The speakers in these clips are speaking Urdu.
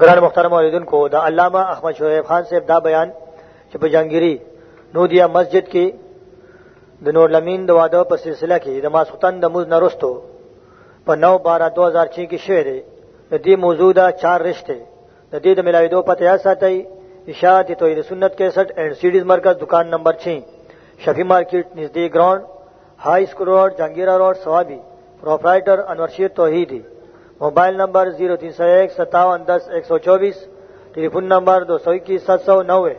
گران محترم علیدن کو دا علامہ احمد شعیب خان سے دا بیان چپ جہانگیری نودیا مسجد کی دنور لمین دو پر سلسلہ کی دماس خطن دموز نرستو پر نو بارہ دو ہزار چھ کی شعر دی موجودہ چار رشتے ندی د دو پتہ ساتي اشاعت توحید سنت 61 اینڈ سیڈیز مرکز دکان نمبر 6 شفی مارکیٹ نزدیک ground, high school road, Jahangira road Swabi proprietor Anwar Sher Tauheedi. Mobile number zero تین سو ایک ستاون دس ایک سو چوبیس. ٹیلی فون نمبر دو سو اکیس سات سو نوے.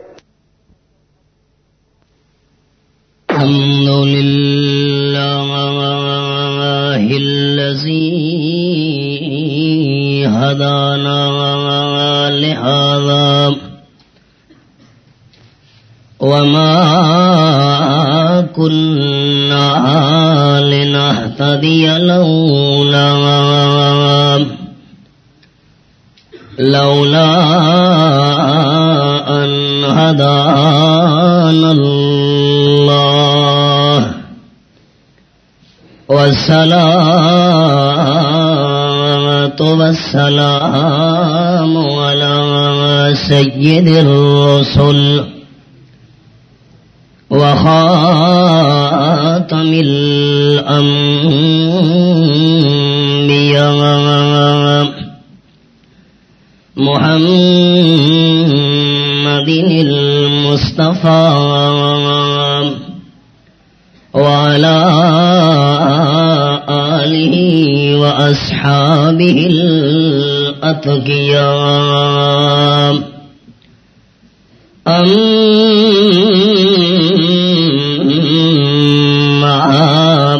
الحمد لله الذي هدانا لهذا وما كنا لنهتدي لولا لولا أن هدانا الله والصلاة والسلام على سيد الرسل وخاتم الأنبياء محمد المصطفى وعلى آله وأصحابه الأتقياء أما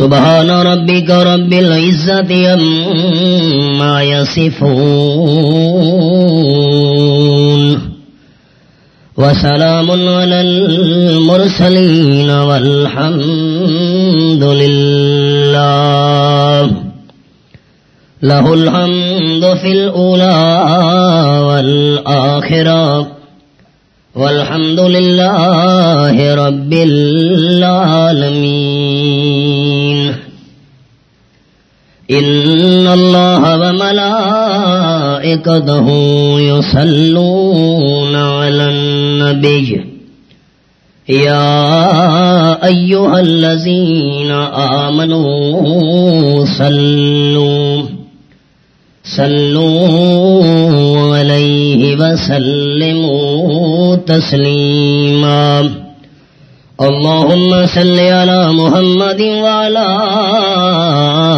سبحان ربك رب العزة أما يصفون. وسلام على المرسلين والحمد لله. له الحمد في الأولى والآخرة. والحمد لله رب العالمين. إن الله وملائكته يصلون على النبي. يا أيها الذين آمنوا صلوا صلوا عليه وسلموا تسليما. اللهم صل على محمد وعلى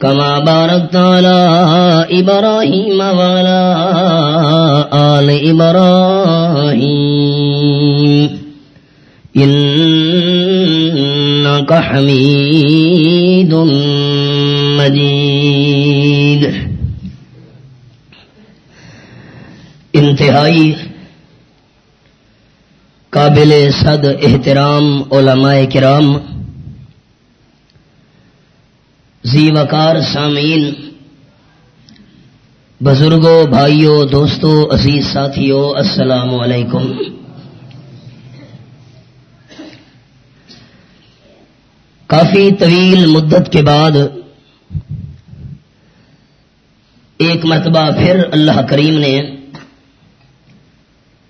كما باركت على إبراهيم وعلى آل إبراهيم. إنك حميد مجيد. انتہائی قابل صد احترام علماء کرام زی وکار سامعین بزرگوں بھائیوں دوستوں عزیز ساتھیوں السلام علیکم۔ کافی طویل مدت کے بعد ایک مرتبہ پھر اللہ کریم نے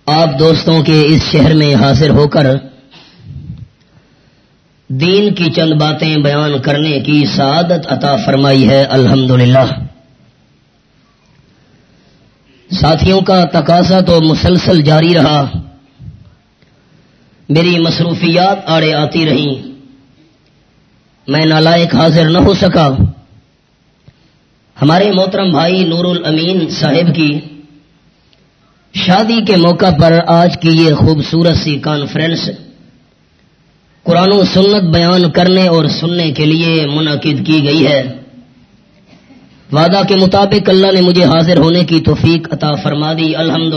آپ دوستوں کے اس شہر میں حاضر ہو کر دین کی چند باتیں بیان کرنے کی سعادت عطا فرمائی ہے الحمد ساتھیوں کا تقاضا تو مسلسل جاری رہا۔ میری مصروفیات آڑے آتی رہیں۔ میں نالائق حاضر نہ ہو سکا۔ ہمارے محترم بھائی نور الامین صاحب کی شادی کے موقع پر آج کی یہ خوبصورت سی کانفرنس قرآن و سنت بیان کرنے اور سننے کے لیے منعقد کی گئی ہے۔ وعدہ کے مطابق اللہ نے مجھے حاضر ہونے کی توفیق عطا فرما دی۔ الحمد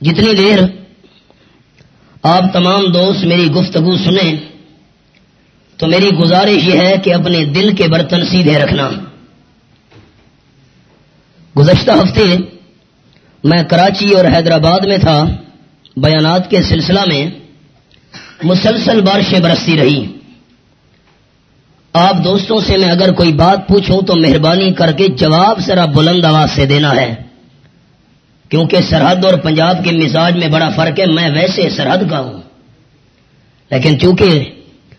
جتنی دیر آپ تمام دوست میری گفتگو سنیں، تو میری گزارش یہ ہے کہ اپنے دل کے برتن سیدھے رکھنا۔ گزشتہ ہفتے میں کراچی اور حیدرآباد میں تھا۔ بیانات کے سلسلہ میں مسلسل بارشیں برستی رہی۔ آپ دوستوں سے میں اگر کوئی بات پوچھوں تو مہربانی کر کے جواب ذرا بلند آواز سے دینا ہے۔ کیونکہ سرحد اور پنجاب کے مزاج میں بڑا فرق ہے، میں ویسے سرحد کا ہوں۔ لیکن چونکہ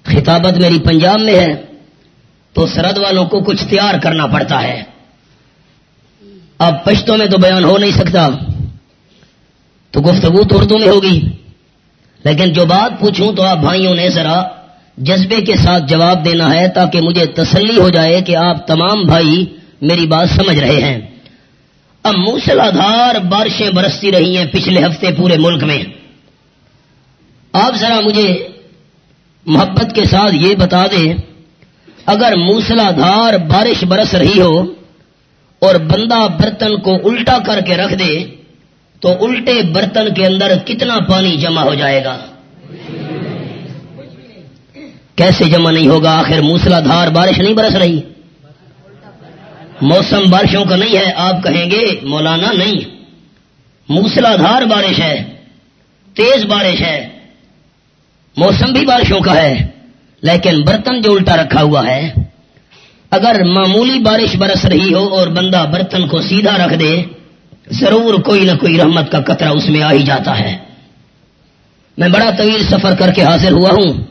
خطابت میری پنجاب میں ہے، تو سرحد والوں کو کچھ تیار کرنا پڑتا ہے۔ اب پشتوں میں تو بیان ہو نہیں سکتا۔ تو گفتگو تو اردو میں ہوگی۔ لیکن جو بات پوچھوں تو آپ بھائیوں نے ذرا جذبے کے ساتھ جواب دینا ہے تاکہ مجھے تسلی ہو جائے کہ آپ تمام بھائی میری بات سمجھ رہے ہیں۔ اب موسلادھار بارشیں برستی رہی ہیں پچھلے ہفتے پورے ملک میں۔ آپ ذرا مجھے محبت کے ساتھ یہ بتا دیں، اگر موسلادھار بارش برس رہی ہو اور بندہ برتن کو الٹا کر کے رکھ دے تو الٹے برتن کے اندر کتنا پانی جمع ہو جائے گا؟ کیسے جمع نہیں ہوگا؟ آخر موسلا دھار بارش نہیں برس رہی۔ موسم بارشوں کا نہیں ہے، آپ کہیں گے، مولانا نہیں۔ موسلا دھار بارش ہے، تیز بارش ہے۔ موسم بھی بارشوں کا ہے، لیکن برتن جو الٹا رکھا ہوا ہے، اگر معمولی بارش برس رہی ہو اور بندہ برتن کو سیدھا رکھ دے ضرور کوئی نہ کوئی رحمت کا قطرہ اس میں آ ہی جاتا ہے۔ میں بڑا طویل سفر کر کے حاضر ہوا ہوں۔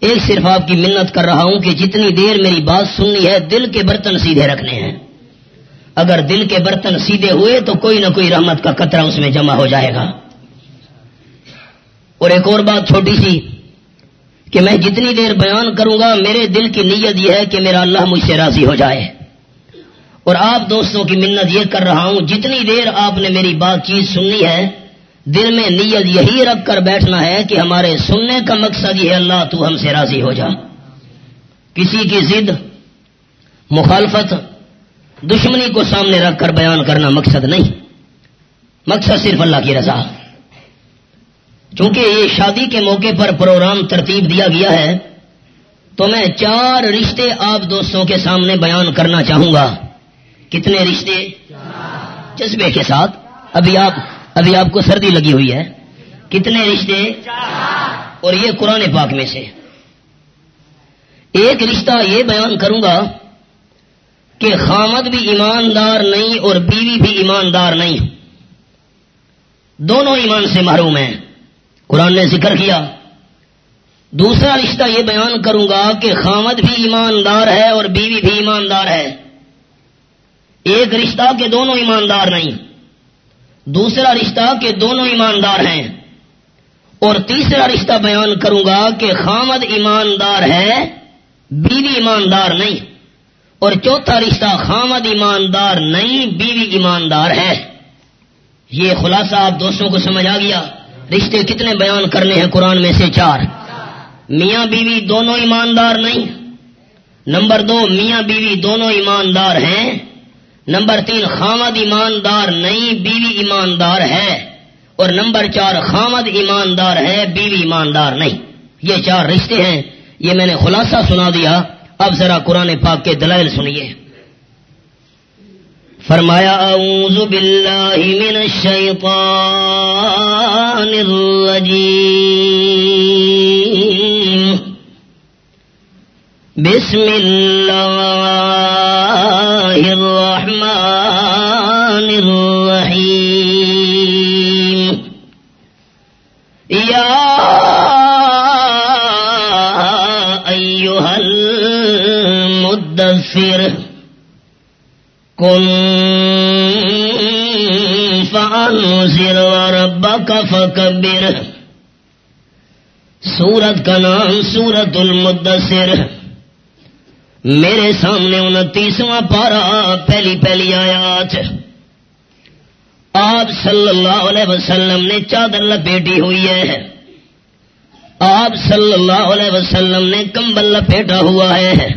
ایک صرف آپ کی منت کر رہا ہوں کہ جتنی دیر میری بات سننی ہے، دل کے برتن سیدھے رکھنے ہیں۔ اگر دل کے برتن سیدھے ہوئے تو کوئی نہ کوئی رحمت کا قطرہ اس میں جمع ہو جائے گا۔ اور ایک اور بات چھوٹی سی کہ میں جتنی دیر بیان کروں گا، میرے دل کی نیت یہ ہے کہ میرا اللہ مجھ سے راضی ہو جائے۔ اور آپ دوستوں کی منت یہ کر رہا ہوں، جتنی دیر آپ نے میری بات چیت سننی ہے، دل میں نیت یہی رکھ کر بیٹھنا ہے کہ ہمارے سننے کا مقصد یہ ہے، اللہ تو ہم سے راضی ہو جا۔ کسی کی ضد، مخالفت، دشمنی کو سامنے رکھ کر بیان کرنا مقصد نہیں۔ مقصد صرف اللہ کی رضا۔ چونکہ یہ شادی کے موقع پر پروگرام ترتیب دیا گیا ہے، تو میں چار رشتے آپ دوستوں کے سامنے بیان کرنا چاہوں گا۔ کتنے رشتے جذبے کے ساتھ ابھی آپ ابھی آپ کو سردی لگی ہوئی ہے کتنے رشتے اور یہ قرآن پاک میں سے ایک رشتہ یہ بیان کروں گا کہ خامد بھی ایماندار نہیں اور بیوی بھی ایماندار نہیں دونوں ایمان سے محروم ہیں قرآن نے ذکر کیا دوسرا رشتہ یہ بیان کروں گا کہ خامد بھی ایماندار ہے اور بیوی بھی ایماندار ہے ایک رشتہ کے دونوں ایماندار نہیں، دوسرا رشتہ کے دونوں ایماندار ہیں۔ اور تیسرا رشتہ بیان کروں گا کہ خامد ایماندار ہے، بیوی ایماندار نہیں۔ اور چوتھا رشتہ خامد ایماندار نہیں، بیوی ایماندار ہے۔ یہ خلاصہ آپ دوستوں کو سمجھ آ گیا۔ رشتے کتنے بیان کرنے ہیں قرآن میں سے چار۔ میاں بیوی دونوں ایماندار نہیں۔ نمبر دو، میاں بیوی دونوں ایماندار ہیں۔ نمبر تین، خامد ایماندار نہیں، بیوی ایماندار ہے۔ اور نمبر چار، خامد ایماندار ہے، بیوی ایماندار نہیں۔ یہ چار رشتے ہیں۔ یہ میں نے خلاصہ سنا دیا۔ اب ذرا قرآن پاک کے دلائل سنیے۔ فرمایا، اعوذ باللہ من الشیطان الرجیم۔ بسم اللہ الرحمن الرحيم. يا أيها المدثر، قل فأنزل وربك فكبر. سورت کا نام سورت المدثر. میرے سامنے انتیسواں پارا پہلی پہلی آیات۔ آپ صلی اللہ علیہ وسلم نے چادر لپیٹی ہوئی ہے۔ آپ صلی اللہ علیہ وسلم نے کمبل لپیٹا ہوا ہے۔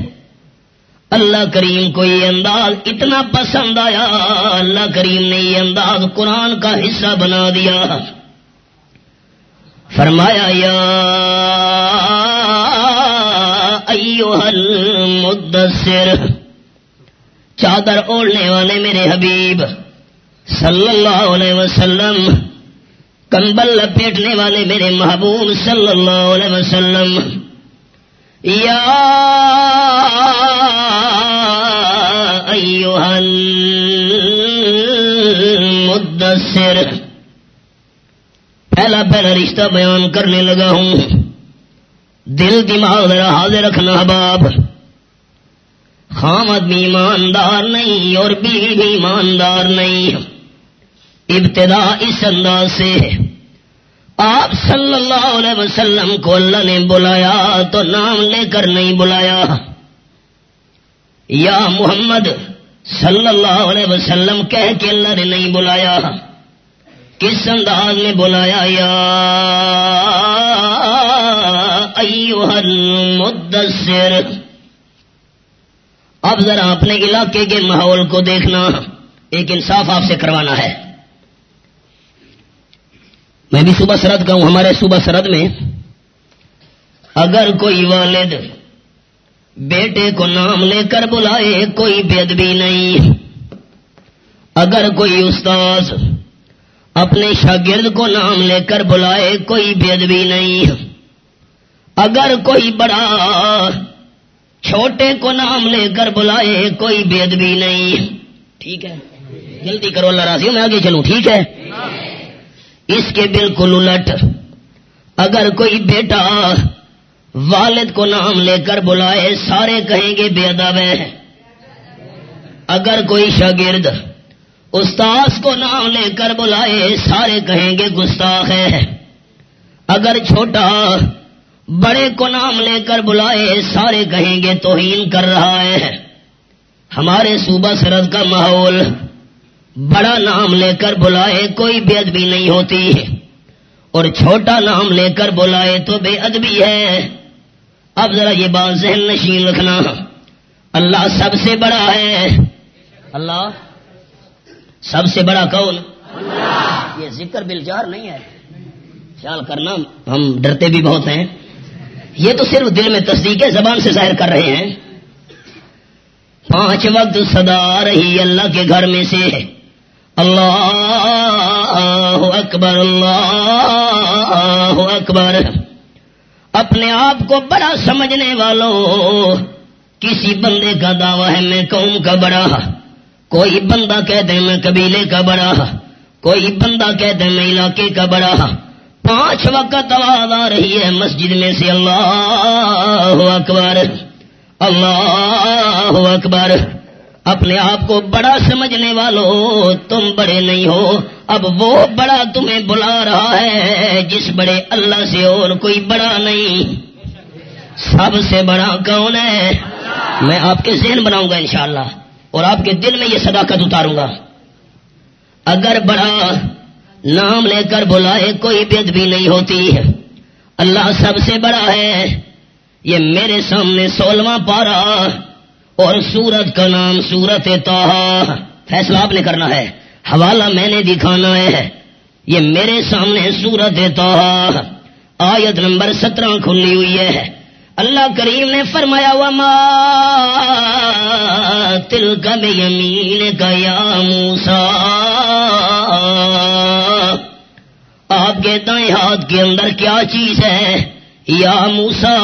اللہ کریم کو یہ انداز اتنا پسند آیا۔ اللہ کریم نے یہ انداز قرآن کا حصہ بنا دیا۔ فرمایا، یا المدثر. چادر اوڑھنے والے میرے حبیب، صلی اللہ علیہ وسلم، کمبل لپیٹنے والے میرے محبوب، صلی اللہ علیہ وسلم۔ یا المدثر، پہلا پہلا رشتہ بیان کرنے لگا ہوں۔ دل دماغ حاضر رکھنا باپ۔ خامد بھی ایماندار نہیں اور بیوی بھی ایماندار نہیں۔ ابتدا اس انداز سے۔ آپ صلی اللہ علیہ وسلم کو اللہ نے بلایا تو نام لے کر نہیں بلایا۔ یا محمد صلی اللہ علیہ وسلم کہہ کے اللہ نے نہیں بلایا۔ کس انداز میں بلایا یا المدثر. اب ذرا اپنے علاقے کے ماحول کو دیکھنا. ایک انصاف آپ سے کروانا ہے. میں بھی صبح سرد کا ہوں، ہمارے صبح سرد میں اگر کوئی والد بیٹے کو نام لے کر بلائے، کوئی بےد بھی نہیں. اگر کوئی استاذ اپنے شاگرد کو نام لے کر بلائے، کوئی بےد بھی نہیں. اگر کوئی بڑا چھوٹے کو نام لے کر بلائے، کوئی بید بھی نہیں۔ ٹھیک ہے؟ جلدی کرو، اللہ راضی میں آگے چلوں، ٹھیک ہے؟ اس کے بالکل الٹ۔ اگر کوئی بیٹا والد کو نام لے کر بلائے، سارے کہیں گے بے ادب ہے۔ اگر کوئی شاگرد استاذ کو نام لے کر بلائے، سارے کہیں گے گستاخ ہے۔ اگر چھوٹا بڑے کو نام لے کر بلائے، سارے کہیں گے توہین کر رہا ہے۔ ہمارے صوبہ سرد کا ماحول بڑا نام لے کر بلائے، کوئی بے ادبی نہیں ہوتی۔ اور چھوٹا نام لے کر بلائے تو بے ادبی ہے۔ اب ذرا یہ بات ذہن نشین رکھنا۔ اللہ سب سے بڑا ہے۔ اللہ سب سے بڑا کون؟ یہ ذکر بلجار نہیں ہے۔ خیال کرنا، ہم ڈرتے بھی بہت ہیں۔ یہ تو صرف دل میں تصدیق ہے، زبان سے ظاہر کر رہے ہیں۔ پانچ وقت صدا رہی اللہ کے گھر میں سے۔ اللہ اکبر اللہ اکبر۔ اپنے آپ کو بڑا سمجھنے والوں، کسی بندے کا دعویٰ ہے، میں قوم کا بڑا۔ کوئی بندہ کہتے ہیں میں قبیلے کا بڑا۔ کوئی بندہ کہتے ہیں میں علاقے کا بڑا۔ پانچ وقت آواز آ رہی ہے مسجد میں سے اللہ اکبر اللہ اکبر۔ اپنے آپ کو بڑا سمجھنے والوں تم بڑے نہیں ہو۔ اب وہ بڑا تمہیں بلا رہا ہے، جس بڑے اللہ سے اور کوئی بڑا نہیں۔ سب سے بڑا کون ہے؟ میں آپ کے ذہن بناؤں گا انشاءاللہ، اور آپ کے دل میں یہ صداقت اتاروں گا۔ اگر بڑا نام لے کر بلائے کوئی بید بھی نہیں ہوتی۔ ہے اللہ سب سے بڑا ہے۔ یہ میرے سامنے سولہواں پارا اور سورت کا نام سورت توحا فیصلہ آپ نے کرنا ہے۔ حوالہ میں نے دکھانا ہے۔ یہ میرے سامنے سورت توحا آیت نمبر سترہ کھلی ہوئی ہے۔ اللہ کریم نے فرمایا ہوا تل کا یمین کا یا موسا آپ کے دائیں ہاتھ کے اندر کیا چیز ہے؟ یا موسا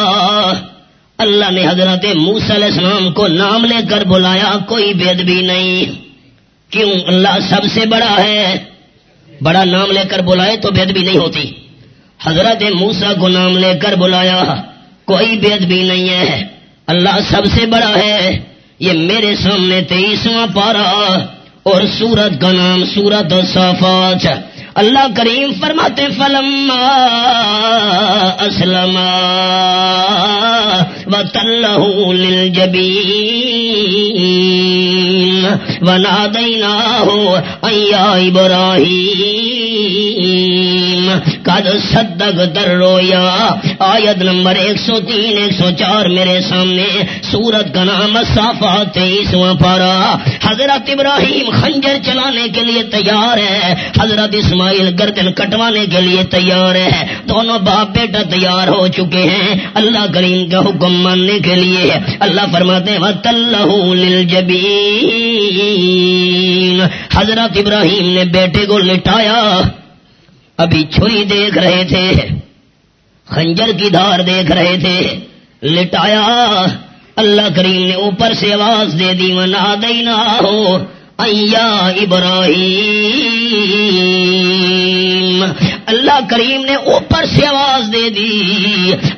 اللہ نے حضرت موس علیہ السلام کو نام لے کر بلایا، کوئی بید بھی نہیں۔ کیوں؟ اللہ سب سے بڑا ہے۔ بڑا نام لے کر بلائے تو بید بھی نہیں ہوتی۔ حضرت موسا کو نام لے کر بلایا، کوئی بید بھی نہیں ہے۔ اللہ سب سے بڑا ہے۔ یہ میرے سامنے تیئیسواں پارا اور سورت کا نام سورت صافات اللہ کریم فرماتے فلم اسلم و تل جبی و نادینا ہو براہی کد صدق در رویا آیت نمبر ایک سو تین، ایک سو چار میرے سامنے سورت کا نام صافا تیسواں پارا حضرت ابراہیم خنجر چلانے کے لیے تیار ہے۔ حضرت اسماعیل گردن کٹوانے کے لیے تیار ہے۔ دونوں باپ بیٹا تیار ہو چکے ہیں۔ اللہ کریم کا حکم ماننے کے لیے۔ اللہ فرماتے وط حضرت ابراہیم نے بیٹے کو لٹایا۔ ابھی چھری دیکھ رہے تھے۔ خنجر کی دھار دیکھ رہے تھے۔ لٹایا۔ اللہ کریم نے اوپر سے آواز دے دی منا دینا ہو ابراہیم اللہ کریم نے اوپر سے آواز دے دی۔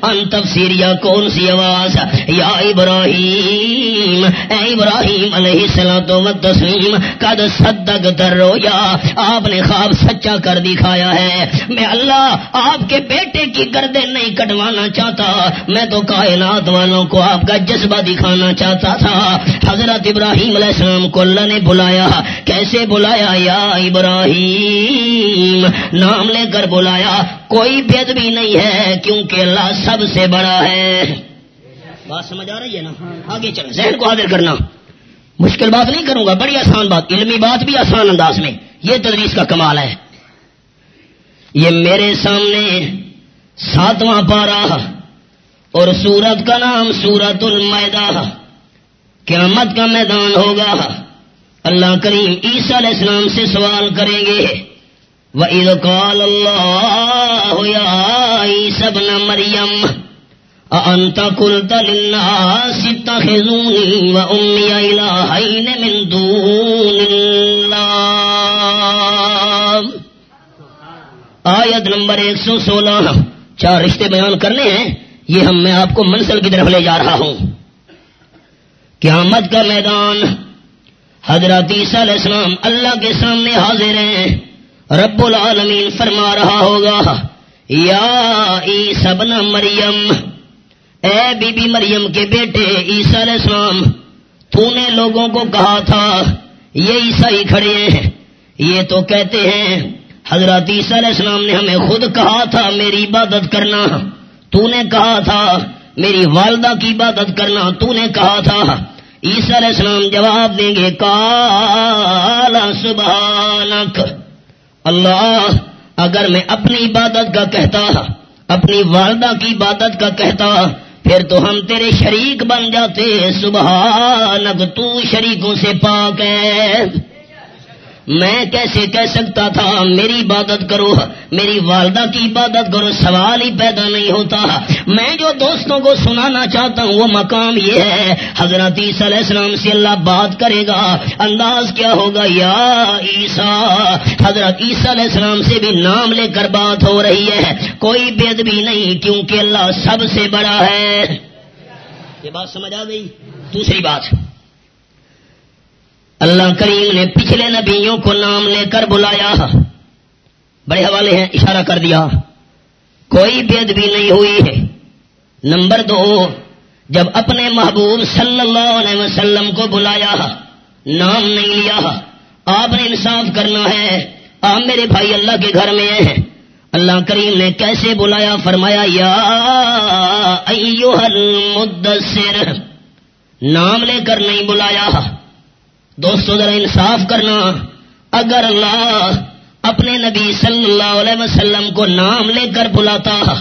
ان تفسیریا کون سی آواز؟ یا ابراہیم، اے ابراہیم علیہ السلام تسلیم قد صدق در رویا آپ نے خواب سچا کر دکھایا ہے۔ میں اللہ آپ کے بیٹے کی گردے نہیں کٹوانا چاہتا۔ میں تو کائنات والوں کو آپ کا جذبہ دکھانا چاہتا تھا۔ حضرت ابراہیم علیہ السلام کو اللہ نے بلایا۔ کیسے بلایا؟ یا ابراہیم، نام لے کر بلایا، کوئی بید بھی نہیں ہے، کیونکہ اللہ سب سے بڑا ہے۔ بات سمجھ آ رہی ہے نا؟ آگے چل ذہن کو حاضر کرنا۔ مشکل بات نہیں کروں گا، بڑی آسان بات، علمی بات بھی آسان انداز میں۔ یہ تدریس کا کمال ہے۔ یہ میرے سامنے ساتواں پارا اور سورت کا نام سورت المیدہ قیامت کا میدان ہوگا۔ اللہ کریم عیسیٰ علیہ السلام سے سوال کریں گے۔ وہ عید کال اللہ سب نہ مریم انت کل تلنا سیتا خزونی و امی من دون آیت نمبر ایک سو سولہ۔ چار رشتے بیان کرنے ہیں۔ یہ ہم میں آپ کو منزل کی طرف لے جا رہا ہوں۔ قیامت کا میدان حضرت عیسیٰ علیہ السلام اللہ کے سامنے حاضر ہیں۔ رب العالمین فرما رہا ہوگا، یا سبن مریم، اے بی بی مریم کے بیٹے عیسیٰ علیہ السلام تو نے لوگوں کو کہا تھا، یہ عیسائی کھڑے ہیں۔ یہ تو کہتے ہیں، حضرت عیسیٰ علیہ السلام نے ہمیں خود کہا تھا، میری عبادت کرنا۔ تو نے کہا تھا، میری والدہ کی عبادت کرنا۔ تو نے کہا تھا، عیسیٰ علیہ السلام جواب دیں گے، کالا سبحانک۔ اللہ اگر میں اپنی عبادت کا کہتا، اپنی والدہ کی عبادت کا کہتا، پھر تو ہم تیرے شریک بن جاتے۔ سبحانک تو شریکوں سے پاک ہے۔ میں کیسے کہہ سکتا تھا، میری عبادت کرو، میری والدہ کی عبادت کرو، سوال ہی پیدا نہیں ہوتا۔ میں جو دوستوں کو سنانا چاہتا ہوں، وہ مقام یہ ہے، حضرت عیسیٰ علیہ السلام سے اللہ بات کرے گا۔ انداز کیا ہوگا؟ یا عیسیٰ، حضرت عیسیٰ علیہ السلام سے بھی نام لے کر بات ہو رہی ہے۔ کوئی بید بھی نہیں، کیونکہ اللہ سب سے بڑا ہے۔ یہ بات سمجھ آ گئی؟ دوسری بات۔ اللہ کریم نے پچھلے نبیوں کو نام لے کر بلایا بڑے حوالے ہیں، اشارہ کر دیا۔ کوئی بید بھی نہیں ہوئی ہے۔ نمبر دو، جب اپنے محبوب صلی اللہ علیہ وسلم کو بلایا، نام نہیں لیا، آپ نے انصاف کرنا ہے، آپ میرے بھائی اللہ کے گھر میں ہیں۔ اللہ کریم نے کیسے بلایا؟ فرمایا، یا ایوہ المدثر۔ نام لے کر نہیں بلایا۔ دوستو ذرا انصاف کرنا۔ اگر اللہ اپنے نبی صلی اللہ علیہ وسلم کو نام لے کر بلاتا،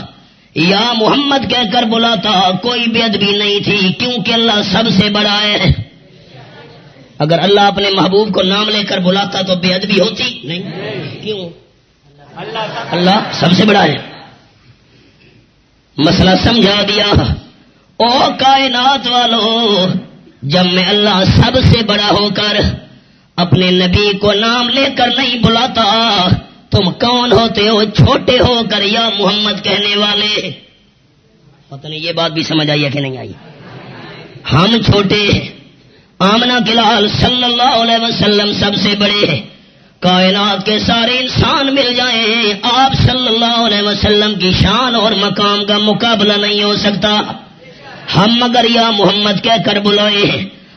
یا محمد کہہ کر بلاتا، کوئی بھی ادبی نہیں تھی، کیونکہ اللہ سب سے بڑا ہے۔ اگر اللہ اپنے محبوب کو نام لے کر بلاتا تو بے ادبی ہوتی۔ نہیں، کیوں؟ اللہ سب سے بڑا ہے۔ مسئلہ سمجھا دیا۔ او کائنات والو جب میں اللہ سب سے بڑا ہو کر اپنے نبی کو نام لے کر نہیں بلاتا، تم کون ہوتے ہو؟ چھوٹے ہو کر یا محمد کہنے والے؟ پتہ نہیں، یہ بات بھی سمجھ آئی ہے کہ نہیں آئی؟ ہم چھوٹے آمنا کلال صلی اللہ علیہ وسلم سب سے بڑے، کائنات کے سارے انسان مل جائیں، آپ صلی اللہ علیہ وسلم کی شان اور مقام کا مقابلہ نہیں ہو سکتا۔ ہم مگر یا محمد کہہ کر بلائے،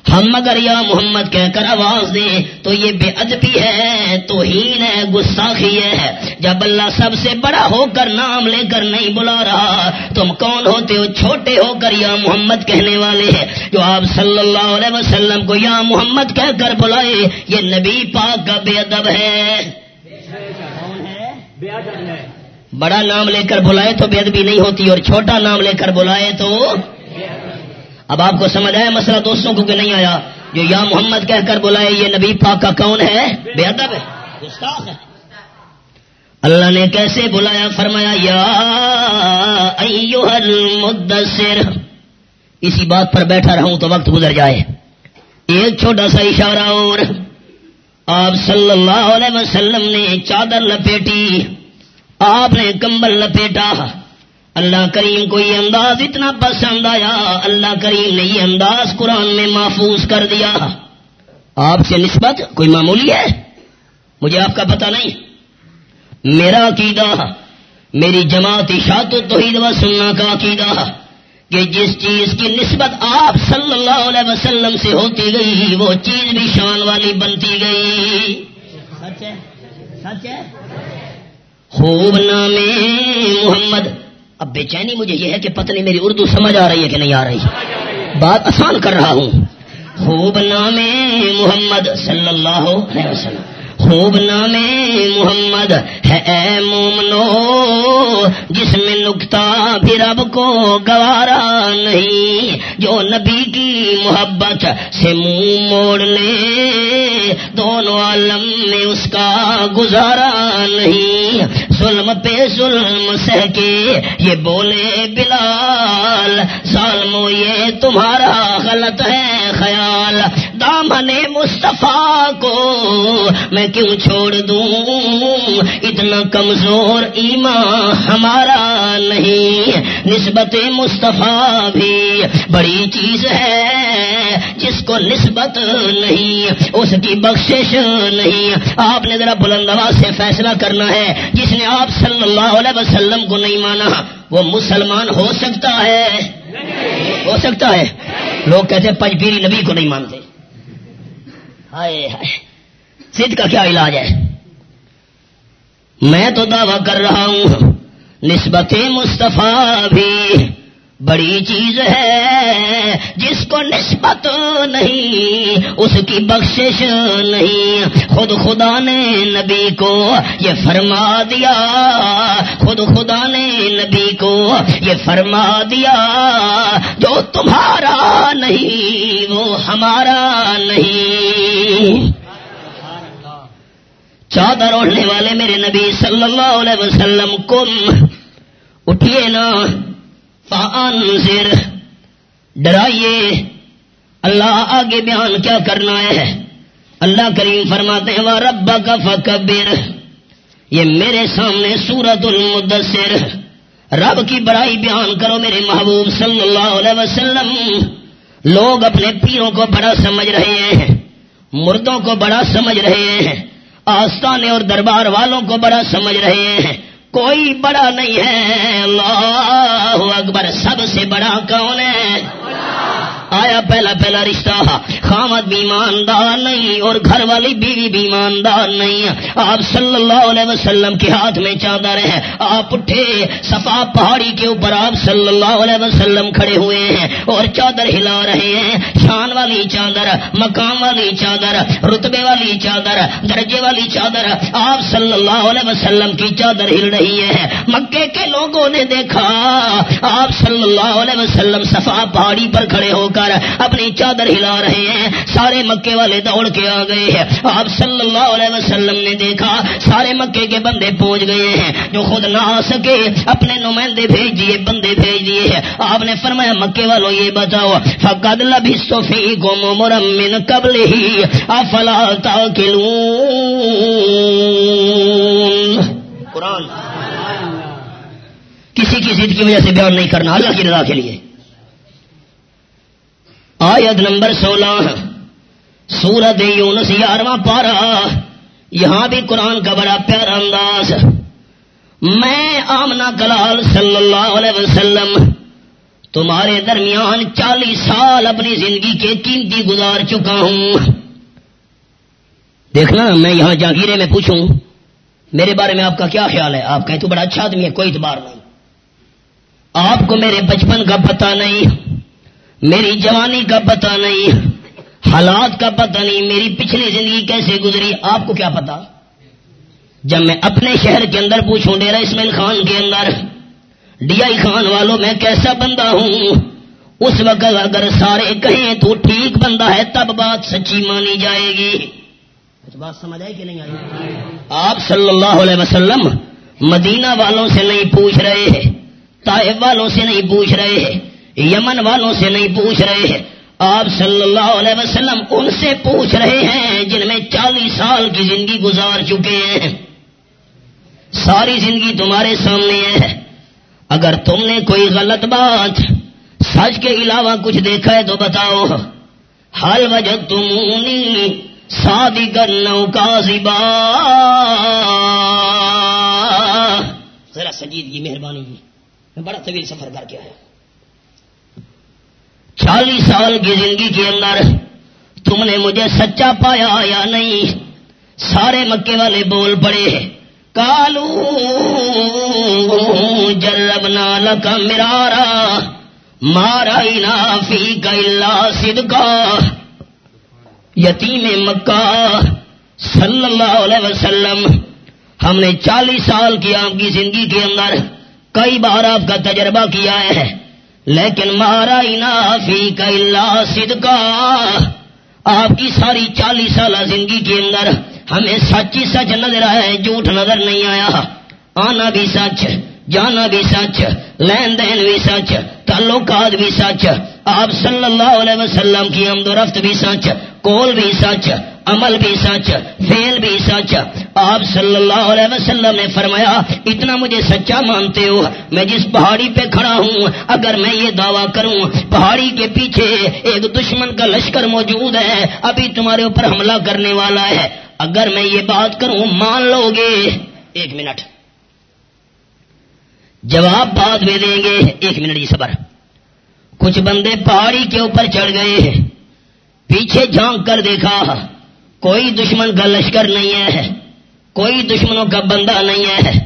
ہم مگر یا محمد کہہ کر آواز دیں تو یہ بے ادبی ہے، توہین ہے، گستاخی ہے۔ جب اللہ سب سے بڑا ہو کر نام لے کر نہیں بلا رہا، تم کون ہوتے ہو؟ چھوٹے ہو کر یا محمد کہنے والے ہیں۔ جو آپ صلی اللہ علیہ وسلم کو یا محمد کہہ کر بلائے، یہ نبی پاک کا بے ادب ہے۔ بڑا نام لے کر بلائے تو بے ادبی نہیں ہوتی، اور چھوٹا نام لے کر بلائے تو اب آپ کو سمجھ آیا مسئلہ دوستوں کو کہ نہیں آیا؟ جو یا محمد کہہ کر بلائے، یہ نبی پاک کا کون ہے؟ بے ادب ہے۔ اللہ نے کیسے بلایا؟ فرمایا، یا المدثر۔ اسی بات پر بیٹھا رہوں تو وقت گزر جائے۔ ایک چھوٹا سا اشارہ اور آپ صلی اللہ علیہ وسلم نے چادر لپیٹی، آپ نے کمبل لپیٹا۔ اللہ کریم کو یہ انداز اتنا پسند آیا، اللہ کریم نے یہ انداز قرآن میں محفوظ کر دیا۔ آپ سے نسبت کوئی معمولی ہے؟ مجھے آپ کا پتہ نہیں۔ میرا عقیدہ، میری جماعت اشاعت و توحید و سننا کا عقیدہ کہ جس چیز کی نسبت آپ صلی اللہ علیہ وسلم سے ہوتی گئی، وہ چیز بھی شان والی بنتی گئی۔ سچ ہے؟ سچ ہے؟ خوب نام محمد اب بے چینی مجھے یہ ہے کہ پتنی میری اردو سمجھ آ رہی ہے کہ نہیں آ رہی؟ بات آسان کر رہا ہوں۔ خوب نام محمد صلی اللہ علیہ وسلم۔ خوب نام محمد ہے اے مومنو، جس میں نکتا بھی رب کو گوارا نہیں، جو نبی کی محبت سے منہ موڑ لے، دونوں عالم میں اس کا گزارا نہیں۔ ظلم پہ ظلم سہ کے یہ بولے بلال ظالمو یہ تمہارا غلط ہے خیال۔ دامن مصطفیٰ کو میں کیوں چھوڑ دوں؟ اتنا کمزور ایمان ہمارا نہیں، نسبت مصطفیٰ بھی بڑی چیز ہے جس کو نسبت نہیں، اس کی بخشش نہیں۔ آپ نے ذرا بلند آواز سے فیصلہ کرنا ہے، جس نے آپ صلی اللہ علیہ وسلم کو نہیں مانا، وہ مسلمان ہو سکتا ہے۔ ہو سکتا ہے۔ لوگ کہتے ہیں پجپیری نبی کو نہیں مانتے۔ ہائے ہائے۔ سدھ کا کیا علاج ہے؟ میں تو دعوی کر رہا ہوں، نسبت مصطفیٰ بھی۔ بڑی چیز ہے جس کو نسبت نہیں، اس کی بخشش نہیں۔ خود خدا نے نبی کو یہ فرما دیا۔ خود خدا نے نبی کو یہ فرما دیا۔ جو تمہارا نہیں، وہ ہمارا نہیں۔ چادر اوڑھنے والے میرے نبی صلی اللہ علیہ وسلم، کم، اٹھیے نا۔ فانذر ڈرائیے۔ اللہ آگے بیان کیا کرنا ہے؟ اللہ کریم فرماتے ہیں وہ رب کا فکبر یہ میرے سامنے سورت المدثر۔ رب کی بڑائی بیان کرو میرے محبوب صلی اللہ علیہ وسلم۔ لوگ اپنے پیروں کو بڑا سمجھ رہے ہیں، مردوں کو بڑا سمجھ رہے ہیں، آستانے اور دربار والوں کو بڑا سمجھ رہے ہیں۔ کوئی بڑا نہیں ہے۔ اللہ اکبر سب سے بڑا کون ہے؟ آیا پہلا پہلا رشتہ؟ خامد بھی ایماندار نہیں اور گھر والی بیوی بھی ایماندار نہیں آپ صلی اللہ علیہ وسلم کے ہاتھ میں چادر ہے۔ آپ اٹھے، صفا پہاڑی کے اوپر آپ صلی اللہ علیہ وسلم کھڑے ہوئے ہیں اور چادر ہلا رہے ہیں۔ شان والی چادر، مقام والی چادر، رتبے والی چادر، درجے والی چادر۔ آپ صلی اللہ علیہ وسلم کی چادر ہل رہی ہے۔ مکے کے لوگوں نے دیکھا، آپ صلی اللہ علیہ وسلم صفا پہاڑی پر کھڑے ہو کر اپنی چادر ہلا رہے ہیں۔ سارے مکے والے دوڑ کے آ گئے ہیں۔ آپ صلی اللہ علیہ وسلم نے دیکھا، سارے مکے کے بندے پہنچ گئے ہیں۔ جو خود نہ آ سکے، اپنے نمائندے بھیج دیے بندے بھیج دیے ہیں آپ نے فرمایا، مکے والوں یہ بتاؤ، فقد لبھی صفی کو مرمن قبل ہی افلا قرآن۔ کسی کی ضد کی وجہ سے بیان نہیں کرنا، اللہ کی رضا کے لیے۔ آیت نمبر سولہ، سورت یونس یارواں پارا یہاں بھی قرآن کا بڑا پیارا انداز۔ میں آمنا کلال صلی اللہ علیہ وسلم، تمہارے درمیان چالیس سال اپنی زندگی کے قیمتی گزار چکا ہوں۔ دیکھنا، میں یہاں جہاں میں پوچھوں، میرے بارے میں آپ کا کیا خیال ہے؟ آپ کہیں تو بڑا اچھا آدمی ہے، کوئی اعتبار نہیں۔ آپ کو میرے بچپن کا پتہ نہیں۔ میری جوانی کا پتہ نہیں، حالات کا پتہ نہیں، میری پچھلی زندگی کیسے گزری، آپ کو کیا پتا جب میں اپنے شہر کے اندر پوچھوں ڈیرا اسماعیل خان کے اندر، ڈی آئی خان والوں، میں کیسا بندہ ہوں؟ اس وقت اگر سارے کہیں تو ٹھیک بندہ ہے، تب بات سچی مانی جائے گی۔ بات سمجھ آئی کہ نہیں آئی؟ آپ صلی اللہ علیہ وسلم مدینہ والوں سے نہیں پوچھ رہے ہیں، طائف والوں سے نہیں پوچھ رہے ہیں۔ یمن والوں سے نہیں پوچھ رہے ہیں۔ آپ صلی اللہ علیہ وسلم ان سے پوچھ رہے ہیں جن میں چالیس سال کی زندگی گزار چکے ہیں۔ ساری زندگی تمہارے سامنے ہے۔ اگر تم نے کوئی غلط بات سچ کے علاوہ کچھ دیکھا ہے تو بتاؤ۔ حل وجہ تم سادی کر نو کا ذرا سجید کی مہربانی۔ میں بڑا طویل سفر کر کے آیا چالیس سال کی زندگی کے اندر تم نے مجھے سچا پایا یا نہیں؟ سارے مکے والے بول پڑے، کالو جلب نال کا مرارا، مارا فی کا سد یتیم مکہ صلی اللہ علیہ وسلم، ہم نے چالیس سال کی آپ کی زندگی کے اندر کئی بار آپ کا تجربہ کیا ہے۔ لیکن مارا فی کا اللہ صدقہ۔ آپ کی ساری چالیس سالہ زندگی کے اندر ہمیں سچ ہی سچ نظر آیا جھوٹ نظر نہیں آیا۔ آنا بھی سچ۔ جانا بھی سچ، لین دین بھی سچ تعلقات بھی سچ، آپ صلی اللہ علیہ وسلم کی آمد و رفت بھی سچ، کول بھی سچ، عمل بھی سچ فیل بھی سچ۔ آپ صلی اللہ علیہ وسلم نے فرمایا، اتنا مجھے سچا مانتے ہو، میں جس پہاڑی پہ کھڑا ہوں، اگر میں یہ دعویٰ کروں، پہاڑی کے پیچھے ایک دشمن کا لشکر موجود ہے، ابھی تمہارے اوپر حملہ کرنے والا ہے۔ اگر میں یہ بات کروں، مان لو گے۔ ایک منٹ۔ جواب بعد میں دیں گے، ایک منٹ کی صبر۔ کچھ بندے پہاڑی کے اوپر چڑھ گئے ہیں۔ پیچھے جھانک کر دیکھا، کوئی دشمن کا لشکر نہیں ہے، کوئی دشمنوں کا بندہ نہیں ہے۔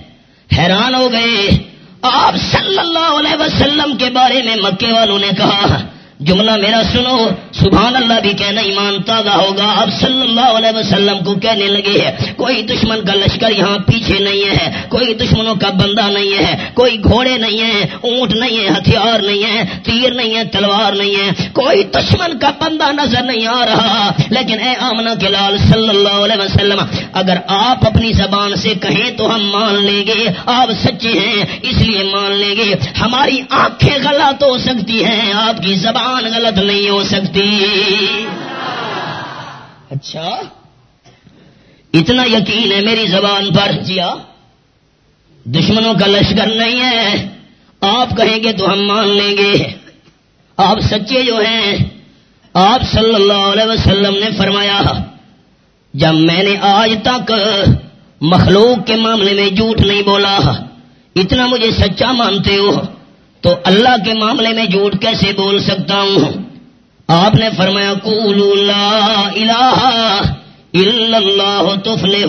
حیران ہو گئے۔ آپ صلی اللہ علیہ وسلم کے بارے میں مکے والوں نے کہا جملہ میرا سنو، سبحان اللہ بھی کہنا ایمان تازہ ہوگا۔ اب صلی اللہ علیہ وسلم کو کہنے لگے ہے کوئی دشمن کا لشکر یہاں پیچھے نہیں ہے، کوئی دشمنوں کا بندہ نہیں ہے، کوئی گھوڑے نہیں ہے اونٹ نہیں ہے ہتھیار نہیں ہے تیر نہیں ہے تلوار نہیں ہے کوئی دشمن کا بندہ نظر نہیں آ رہا۔ لیکن اے آمنا کے لال، صلی اللہ علیہ وسلم، اگر آپ اپنی زبان سے کہیں تو ہم مان لیں گے۔ آپ سچے ہیں، اس لیے مان لیں گے۔ ہماری آنکھیں غلط ہو سکتی ہیں، آپ کی زبان زبان غلط نہیں ہو سکتی۔ اچھا۔ اتنا یقین ہے میری زبان پر۔ جیا، دشمنوں کا لشکر نہیں ہے۔ آپ کہیں گے تو ہم مان لیں گے۔ آپ سچے جو ہیں، آپ صلی اللہ علیہ وسلم نے فرمایا، جب میں نے آج تک مخلوق کے معاملے میں جھوٹ نہیں بولا، اتنا مجھے سچا مانتے ہو۔ تو اللہ کے معاملے میں جھوٹ کیسے بول سکتا ہوں؟ آپ نے فرمایا لا الہ الا اللہ تفلے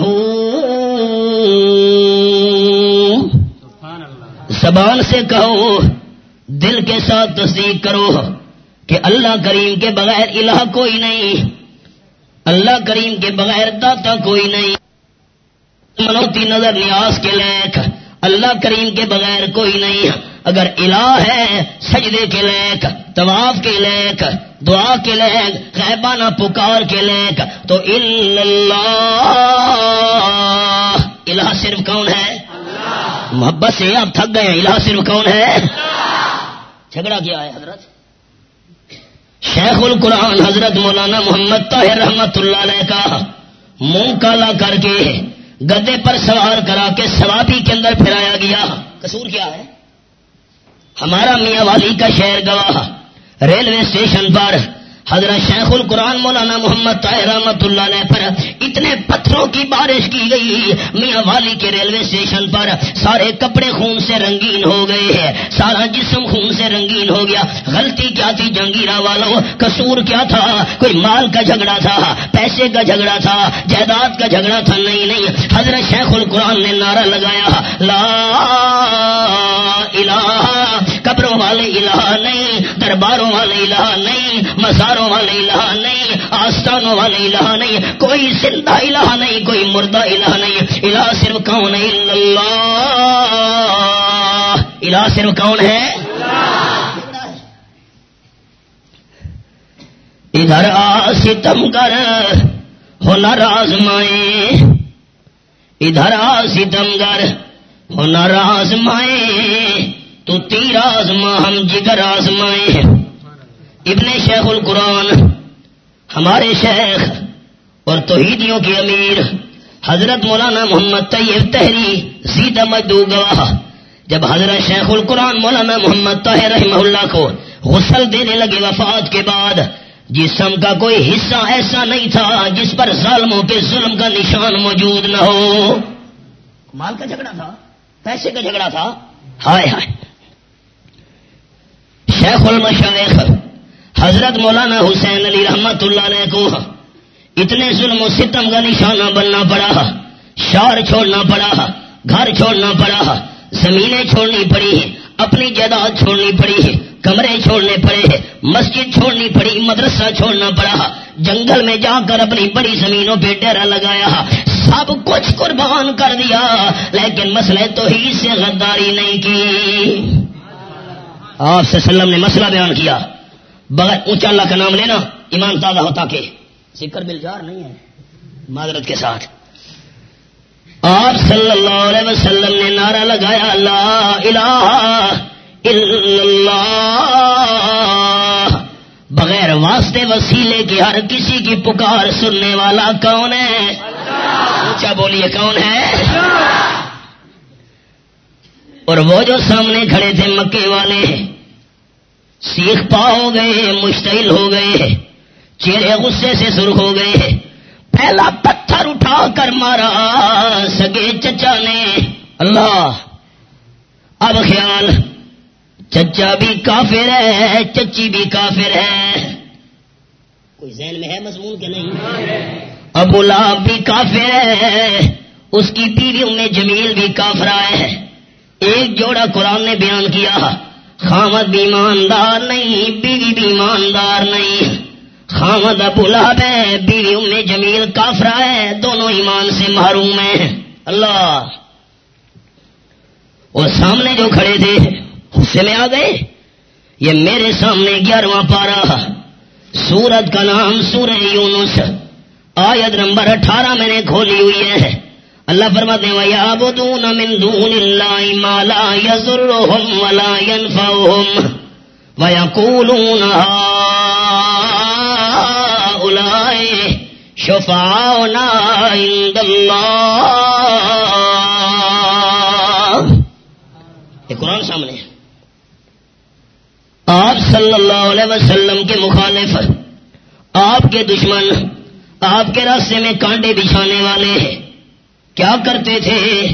زبان سے کہو، دل کے ساتھ تصدیق کرو کہ اللہ کریم کے بغیر الہ کوئی نہیں، اللہ کریم کے بغیر داتا کوئی نہیں، منوتی نظر نیاز کے لیک، اللہ کریم کے بغیر کوئی نہیں۔ اگر الہ ہے، سجدے کے لیک، طواف کے لیک، دعا کے لیک، غیبانہ پکار کے لیک، تو اللہ، الہ صرف کون ہے؟ محبت سے آپ تھک گئے، الہ صرف کون ہے؟ جھگڑا کیا ہے حضرت؟ شیخ القرآن حضرت مولانا محمد طاہر رحمت اللہ علیہ کا منہ کالا کر کے گدے پر سوار کرا کے سوابی کے اندر پھرایا گیا۔ قصور کیا ہے؟ ہمارا میاں والی کا شہر گواہ ریلوے اسٹیشن پر حضرت شیخ القرآن مولانا محمد طاہر رحمت اللہ علیہ پر اتنے پتھروں کی بارش کی گئی۔ میاں والی کے ریلوے اسٹیشن پر سارے کپڑے خون سے رنگین ہو گئے ہیں۔ سارا جسم خون سے رنگین ہو گیا۔ غلطی کیا تھی جنگیرا والوں؟ قصور کیا تھا؟ کوئی مال کا جھگڑا تھا؟ پیسے کا جھگڑا تھا؟ جائیداد کا جھگڑا تھا؟ نہیں نہیں۔ حضرت شیخ القرآن نے نعرہ لگایا، لا الہ قبروں والے الہ نہیں، درباروں والے الہ نہیں، مزاروں والے الہ نہیں، آستانوں والے الہ نہیں، کوئی زندہ الہ نہیں، کوئی مردہ الہ نہیں۔ الہ صرف کون ہے؟ اللہ۔ الہ صرف کون ہے؟ ادھر آ ستم کر ہو ناراض مائے ادھر آ ستم کر ہو ناراض مائے تو تیر آزما ہم جگر آزمائے ابن شیخ القرآن، ہمارے شیخ اور توحیدیوں کے امیر، حضرت مولانا محمد طیب تحری سید مدو گواہ جب حضرت شیخ القرآن مولانا محمد طاہر رحمہ اللہ کو غسل دینے لگے وفات کے بعد، جسم کا کوئی حصہ ایسا نہیں تھا جس پر ظالموں کے ظلم کا نشان موجود نہ ہو۔ مال کا جھگڑا تھا، پیسے کا جھگڑا تھا۔ ہائے ہائے۔ شیخ المشائخ حضرت مولانا حسین علی رحمت اللہ علیہ کو اتنے ظلم و ستم کا نشانہ بننا پڑا شار چھوڑنا پڑا، گھر چھوڑنا پڑا، زمینیں چھوڑنی پڑی، اپنی جائیداد چھوڑنی پڑی، کمرے چھوڑنے پڑے، مسجد چھوڑنی پڑی، مدرسہ چھوڑنا پڑا، جنگل میں جا کر اپنی بڑی زمینوں پہ ڈیرا لگایا، سب کچھ قربان کر دیا، لیکن مسئلے تو ہی سے غداری نہیں کی۔ آپ سے سلم نے مسئلہ بیان کیا۔ بغیر اونچا اللہ کا نام لینا، ایمان تازہ ہوتا کہ ذکر بلجار نہیں ہے، معذرت کے ساتھ۔ آپ صلی اللہ علیہ وسلم نے نعرہ لگایا اللہ الہ الا اللہ۔ بغیر واسطے وسیلے کے ہر کسی کی پکار سننے والا کون ہے؟ اونچا بولیے کون ہے؟ اور وہ جو سامنے کھڑے تھے مکے والے، سیخ پا ہو گئے، مشتعل ہو گئے، چہرے غصے سے سرخ ہو گئے۔ پہلا پتھر اٹھا کر مارا، سگے چچا نے۔ اللہ، اب خیال، چچا بھی کافر ہے، چچی بھی کافر ہے۔ کوئی ذہن میں ہے مضمون کے نہیں؟ ابو لاب بھی کافر ہے، اس کی بیویوں میں جمیل بھی کافرا ہے۔ ایک جوڑا قرآن نے بیان کیا، خامد بھی ایماندار نہیں، بیوی بھی ایماندار نہیں۔ خامد ابو لہب ہے، بیوی ام جمیل کافرا ہے، دونوں ایمان سے محروم ہیں۔ اللہ۔ اور سامنے جو کھڑے تھے، غصے میں آ گئے۔ یہ میرے سامنے گیارہواں پارا سورت کا نام سورہ یونس۔ آیت نمبر اٹھارہ میں نے کھولی ہوئی ہے۔ اللہ فرماتے ہیں، وَيَعْبُدُونَ مِن دُونِ اللَّهِ مَا لَا يَضُرُّهُمْ وَلَا يَنفَعُهُمْ وَيَقُولُونَ هَؤُلَاءِ شُفَعَاؤُنَا عِندَ اللَّهِ یہ قرآن سامنے ہے۔ آپ صلی اللہ علیہ وسلم کے مخالف آپ کے دشمن آپ کے راستے میں کانڈے بچھانے والے ہیں۔ کیا کرتے تھے؟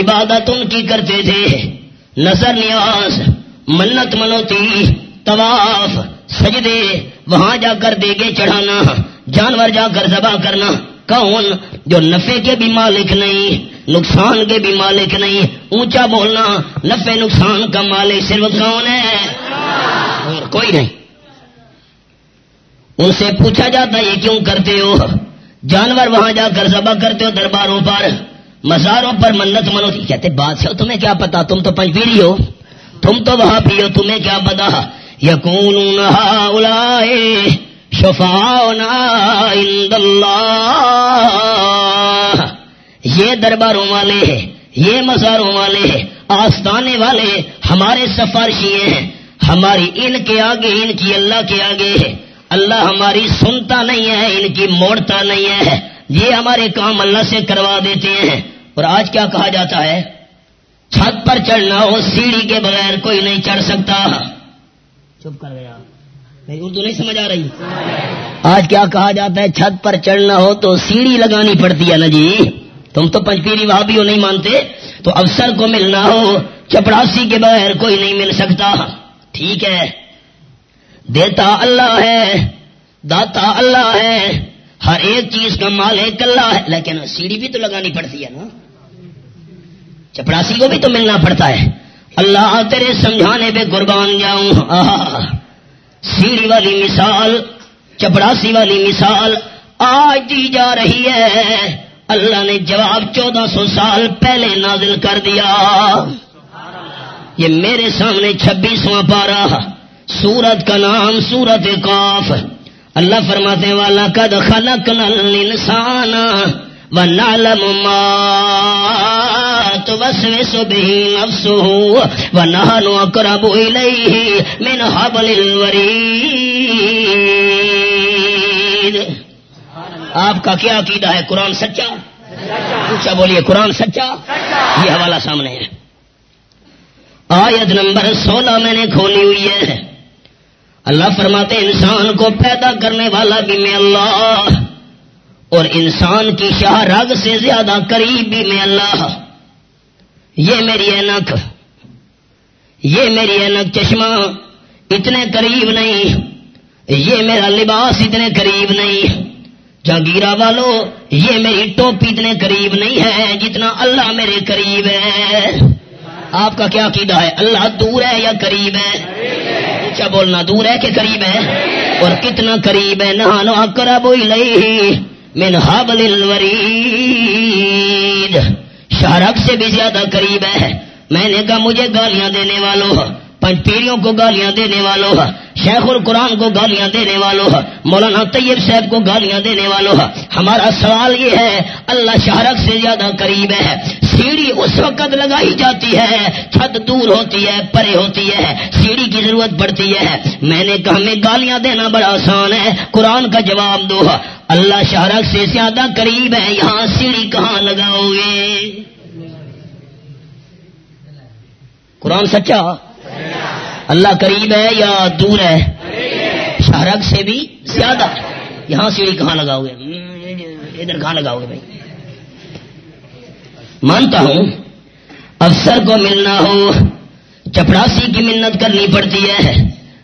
عبادت ان کی کرتے تھے۔ نظر نیاز، منت منوتی، طواف، سجدے، وہاں جا کر دے گے چڑھانا، جانور جا کر ذبح کرنا۔ کون؟ جو نفے کے بھی مالک نہیں، نقصان کے بھی مالک نہیں۔ اونچا بولنا نفے نقصان کا مالک صرف کون ہے؟ اور کوئی نہیں۔ ان سے پوچھا جاتا یہ کیوں کرتے ہو؟ جانور وہاں جا کر ذبح کرتے ہو درباروں پر، مزاروں پر منت منوتی کہتے بات تمہیں کیا پتا؟ تم تو پنچ پیڑھی ہو۔ تم تو وہاں پی ہو، تمہیں کیا پتا؟ یقون اللہ۔ یہ درباروں والے ہیں، یہ مزاروں والے ہیں، آستانے والے ہمارے سفارشی ہیں۔ ہماری ان کے آگے، ان کی اللہ کے آگے ہے اللہ ہماری سنتا نہیں ہے، ان کی موڑتا نہیں ہے۔ یہ ہمارے کام اللہ سے کروا دیتے ہیں۔ اور آج کیا کہا جاتا ہے؟ چھت پر چڑھنا ہو سیڑھی کے بغیر کوئی نہیں چڑھ سکتا۔ چپ کر گیا۔ میری اردو نہیں سمجھ آ رہی۔ آج کیا کہا جاتا ہے؟ چھت پر چڑھنا ہو تو سیڑھی لگانی پڑتی ہے نا جی؟ تم تو پنچپیری وہاں بھی ہو نہیں مانتے۔ تو افسر کو ملنا ہو، چپڑاسی کے بغیر کوئی نہیں مل سکتا۔ ٹھیک ہے۔ دیتا اللہ ہے، داتا اللہ ہے، ہر ایک چیز کا مالک اللہ ہے۔ لیکن سیڑھی بھی تو لگانی پڑتی ہے نا۔ چپڑاسی کو بھی تو ملنا پڑتا ہے۔ اللہ تیرے سمجھانے پہ قربان جاؤں۔ سیڑھی والی مثال، چپڑاسی والی مثال آج دی جا رہی ہے۔ اللہ نے جواب چودہ سو سال پہلے نازل کر دیا۔ یہ میرے سامنے چھبیسواں پارا سورت کا نام سورت کاف۔ اللہ فرماتے والا قد خلقنا الانسان ونعلم ما توسوس به نفسه ونحن اقرب اليه من حبل الوريد۔ آپ کا کیا عقیدہ ہے؟ قرآن سچا؟ پوچھا بولیے، قرآن سچا؟ یہ حوالہ سامنے ہے۔ آیت نمبر سولہ میں نے کھولی ہوئی ہے۔ اللہ فرماتے انسان کو پیدا کرنے والا بھی میں اللہ اور انسان کی شاہ رگ سے زیادہ قریب بھی میں اللہ۔ یہ میری اینک، یہ میری اینک چشمہ اتنے قریب نہیں، یہ میرا لباس اتنے قریب نہیں۔ جہاں والو، یہ میری ٹوپی اتنے قریب نہیں ہے جتنا اللہ میرے قریب ہے۔ آپ کا کیا قیدا ہے؟ اللہ دور ہے یا قریب ہے؟ اچھا بولنا دور ہے کہ قریب ہے۔ اور کتنا قریب ہے نہ اکرب من حبل الورید۔ شارک سے بھی زیادہ قریب ہے۔ میں نے کہا مجھے گالیاں دینے والوں پنچ پیڑیوں کو گالیاں دینے والوں شیخ القرآن کو گالیاں دینے والوں مولانا طیب صاحب کو گالیاں دینے والوں ہمارا سوال یہ ہے، اللہ شہرک سے زیادہ قریب ہے۔ سیڑھی اس وقت لگائی جاتی ہے، چھت دور ہوتی ہے، پرے ہوتی ہے، سیڑھی کی ضرورت پڑتی ہے۔ میں نے کہا، ہمیں گالیاں دینا بڑا آسان ہے، قرآن کا جواب دو۔ اللہ شہرک سے زیادہ قریب ہے، یہاں سیڑھی کہاں لگاؤ گے؟ قرآن سچا؟ اللہ قریب ہے یا دور ہے؟ شہرک سے بھی زیادہ۔ یہاں سیڑھی کہاں لگاؤ گے؟ ادھر کہاں لگاؤ گے بھائی؟ مانتا ہوں، افسر کو ملنا ہو چپڑاسی کی منت کرنی پڑتی ہے۔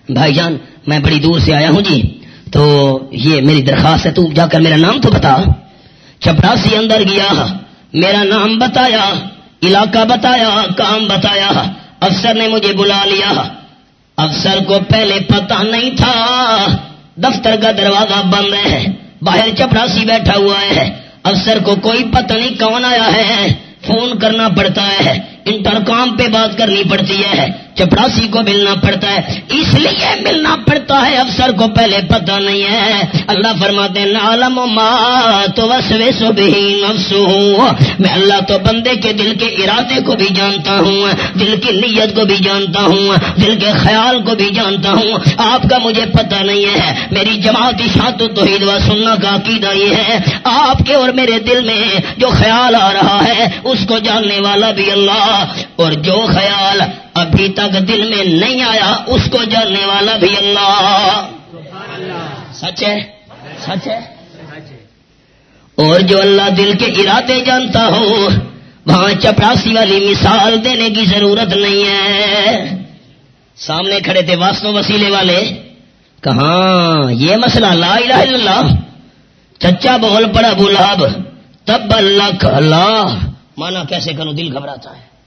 بھائی جان، میں بڑی دور سے آیا ہوں جی۔ تو یہ میری درخواست ہے، تو جا کر میرا نام تو بتا۔ چپڑاسی اندر گیا، میرا نام بتایا، علاقہ بتایا، کام بتایا۔ افسر نے مجھے بلا لیا۔ افسر کو پہلے پتا نہیں تھا۔ دفتر کا دروازہ بند ہے۔ باہر چپراسی بیٹھا ہوا ہے۔ افسر کو کوئی پتہ نہیں کون آیا ہے۔ فون کرنا پڑتا ہے۔ انٹر کام پہ بات کرنی پڑتی ہے۔ چپڑاسی کو ملنا پڑتا ہے، اس لیے ملنا پڑتا ہے، افسر کو پہلے پتہ نہیں ہے۔ اللہ فرماتے نالم تو سو بھی میں اللہ تو بندے کے دل کے ارادے کو بھی جانتا ہوں، دل کی نیت کو بھی جانتا ہوں، دل کے خیال کو بھی جانتا ہوں۔ آپ کا مجھے پتہ نہیں ہے۔ میری جماعتی شاط توحید و سننا کا عقیدہ یہ ہے۔ آپ کے اور میرے دل میں جو خیال آ رہا ہے، اس کو جاننے والا بھی اللہ۔ اور جو خیال ابھی تک دل میں نہیں آیا، اس کو جاننے والا بھی اللہ۔ سچ ہے؟ سچ ہے؟ اور جو اللہ دل کے ارادے جانتا ہو، وہاں چپراسی والی مثال دینے کی ضرورت نہیں ہے۔ سامنے کھڑے تھے واسطو وسیلے والے۔ کہاں؟ یہ مسئلہ لا الہ الا اللہ۔ چچا بول پڑا بلاب تب اللہ اللہ، مانا کیسے کروں؟ دل گھبراتا ہے۔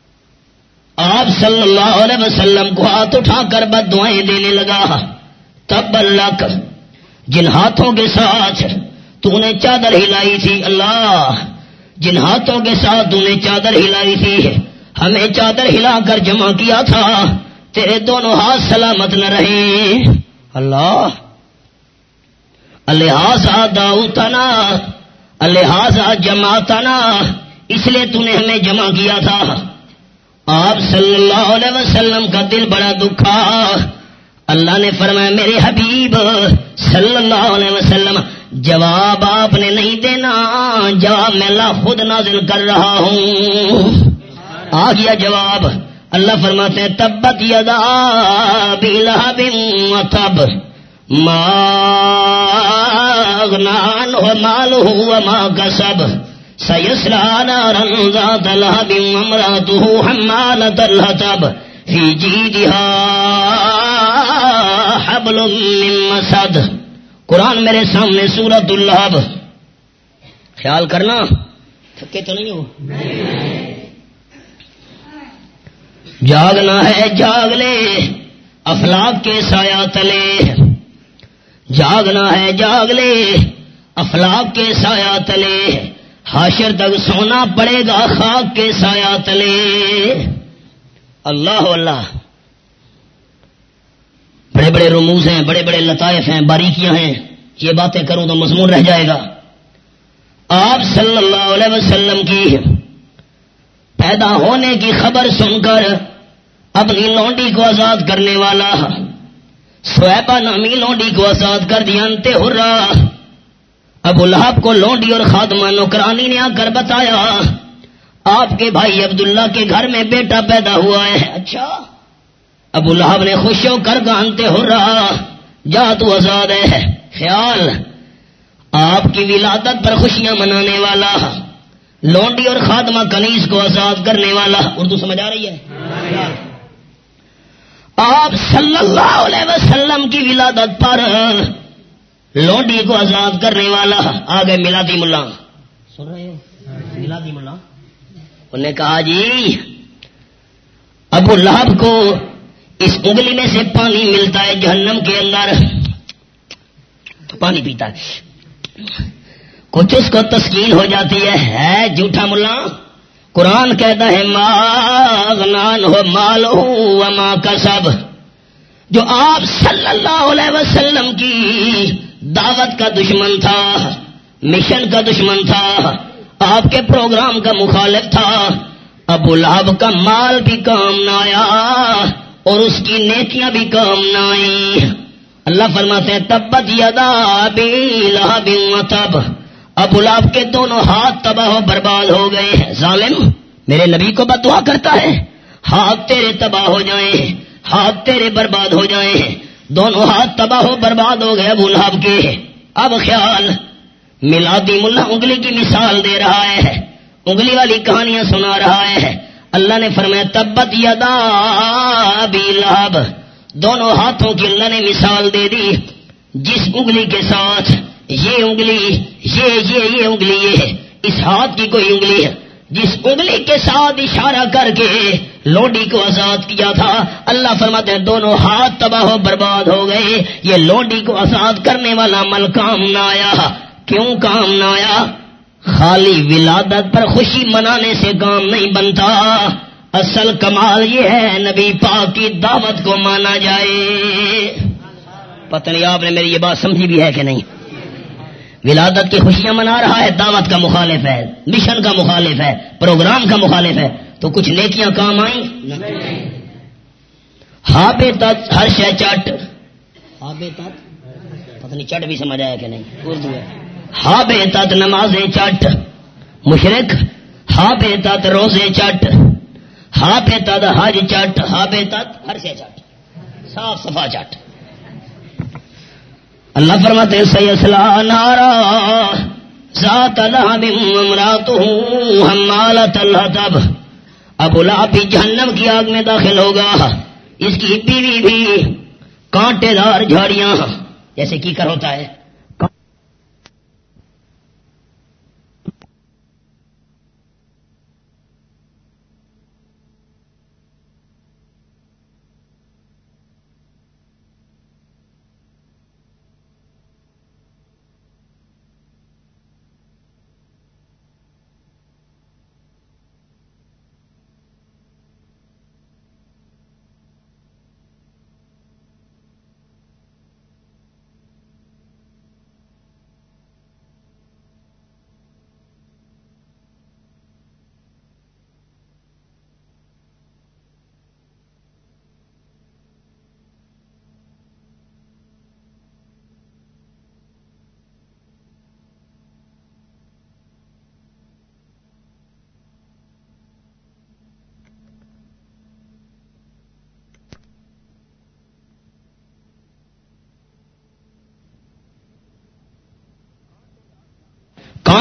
آپ صلی اللہ علیہ وسلم کو ہاتھ اٹھا کر بد دعائیں دینے لگا، تب اللہ کر جن ہاتھوں کے ساتھ تو نے چادر ہلائی تھی، اللہ، جن ہاتھوں کے ساتھ تو نے چادر ہلائی تھی، ہمیں چادر ہلا کر جمع کیا تھا، تیرے دونوں ہاتھ سلامت نہ رہے اللہ الحاظ داؤتنا الحاظ جماعتنا اس لیے تو نے ہمیں جمع کیا تھا۔ آپ صلی اللہ علیہ وسلم کا دل بڑا دکھا۔ اللہ نے فرمایا، میرے حبیب، صلی اللہ علیہ وسلم، جواب آپ نے نہیں دینا، جواب میں اللہ خود نازل کر رہا ہوں۔ آ گیا جواب۔ اللہ فرماتے ہیں، تبت یدا بلہب تب ماغنان ہو مال ہو ماں کا سب سیسلا نارا ذات لہب امرأته حمالة الحطب في جيدها حبل من مسد۔ قرآن میرے سامنے سورت اللہب خیال کرنا۔ تھکے تو نہیں ہو؟ جاگنا ہے جاگ لے افلاق کے سایہ تلے۔ جاگنا ہے جاگ لے افلاق کے سایہ تلے۔ حاشر تک سونا پڑے گا، خاک کے سایہ تلے۔ اللہ اللہ بڑے بڑے رموز ہیں، بڑے بڑے لطائف ہیں، باریکیاں ہیں۔ یہ باتیں کروں تو مضمون رہ جائے گا۔ آپ صلی اللہ علیہ وسلم کی پیدا ہونے کی خبر سن کر اپنی لونڈی کو آزاد کرنے والا، سویپا نامی لونڈی کو آزاد کر دیا، انتے ہو رہا ابو لہب کو لونڈی اور خاتمہ نوکرانی نے آ کر بتایا، آپ کے بھائی عبداللہ کے گھر میں بیٹا پیدا ہوا ہے۔ اچھا۔ ابو لہب نے خوش ہو کر گانتے ہو رہا جا تو آزاد ہے۔ خیال۔ آپ کی ولادت پر خوشیاں منانے والا، لونڈی اور خاتمہ کنیز کو آزاد کرنے والا۔ اردو سمجھ آ رہی ہے؟ آپ صلی اللہ علیہ وسلم کی ولادت پر لونڈی کو آزاد کرنے والا آگے ملادی ملا۔ سن رہے ہو؟ ملادی ملا۔ انہوں نے کہا جی ابو لہب کو اس انگلی میں سے پانی ملتا ہے جہنم کے اندر۔ پانی پیتا ہے۔ کچھ اس کو تسکین ہو جاتی ہے۔ ہے جھوٹا ملا۔ قرآن کہتا ہے، ماغنان ہو مال ہو ماں کا سب جو آپ صلی اللہ علیہ وسلم کی دعوت کا دشمن تھا، مشن کا دشمن تھا، آپ کے پروگرام کا مخالف تھا۔ ابو لہب کا مال بھی کام نہ آیا اور اس کی نیکیاں بھی کام نہ آئی اللہ فرماتے ہیں، تبت یدا تب۔ ابو لہب کے دونوں ہاتھ تباہ و برباد ہو گئے ظالم، میرے نبی کو بد کرتا ہے۔ ہاتھ تیرے تباہ ہو جائیں، ہاتھ تیرے برباد ہو جائیں۔ دونوں ہاتھ تباہ ہو، برباد ہو گئے ابو لہب کے۔ اب خیال ملادی ملا انگلی کی مثال دے رہا ہے۔ انگلی والی کہانیاں سنا رہا ہے۔ اللہ نے فرمایا، تبت یدا بھی لہب۔ دونوں ہاتھوں کی اللہ نے مثال دے دی۔ جس انگلی کے ساتھ، یہ انگلی، یہ یہ یہ انگلی، یہ ہے۔ اس ہاتھ کی کوئی انگلی ہے؟ جس انگلی کے ساتھ اشارہ کر کے لوڈی کو آزاد کیا تھا، اللہ فرماتے ہیں دونوں ہاتھ تباہ و برباد ہو گئے۔ یہ لوڈی کو آزاد کرنے والا عمل کام نہ آیا۔ کیوں کام نہ آیا؟ خالی ولادت پر خوشی منانے سے کام نہیں بنتا۔ اصل کمال یہ ہے، نبی پاک کی دعوت کو مانا جائے۔ پتہ نہیں آپ نے میری یہ بات سمجھی بھی ہے کہ نہیں۔ ولادت کی خوشیاں منا رہا ہے دعوت کا مخالف ہے مشن کا مخالف ہے پروگرام کا مخالف ہے۔ تو کچھ نیکیاں کام آئیں؟ ہاں بے تت ہر شہ چٹ۔ ہاں بے تت پتہ نہیں چٹ بھی سمجھ آیا کہ نہیں؟ اردو ہے۔ ہاں بے تت نمازیں چٹ۔ مشرق ہاں بے تت روزے چٹ۔ ہاں بے تت حج چٹ۔ ہاں بے تت ہر شہ چٹ۔ صاف صفا چٹ۔ اللہ فرماتے سیسلا نارا ذات امرات ہوں حمالت اللہ تب ابو لہب بھی جہنم کی آگ میں داخل ہوگا۔ اس کی بیوی بھی کانٹے دار جھاڑیاں، جیسے کی کر ہوتا ہے۔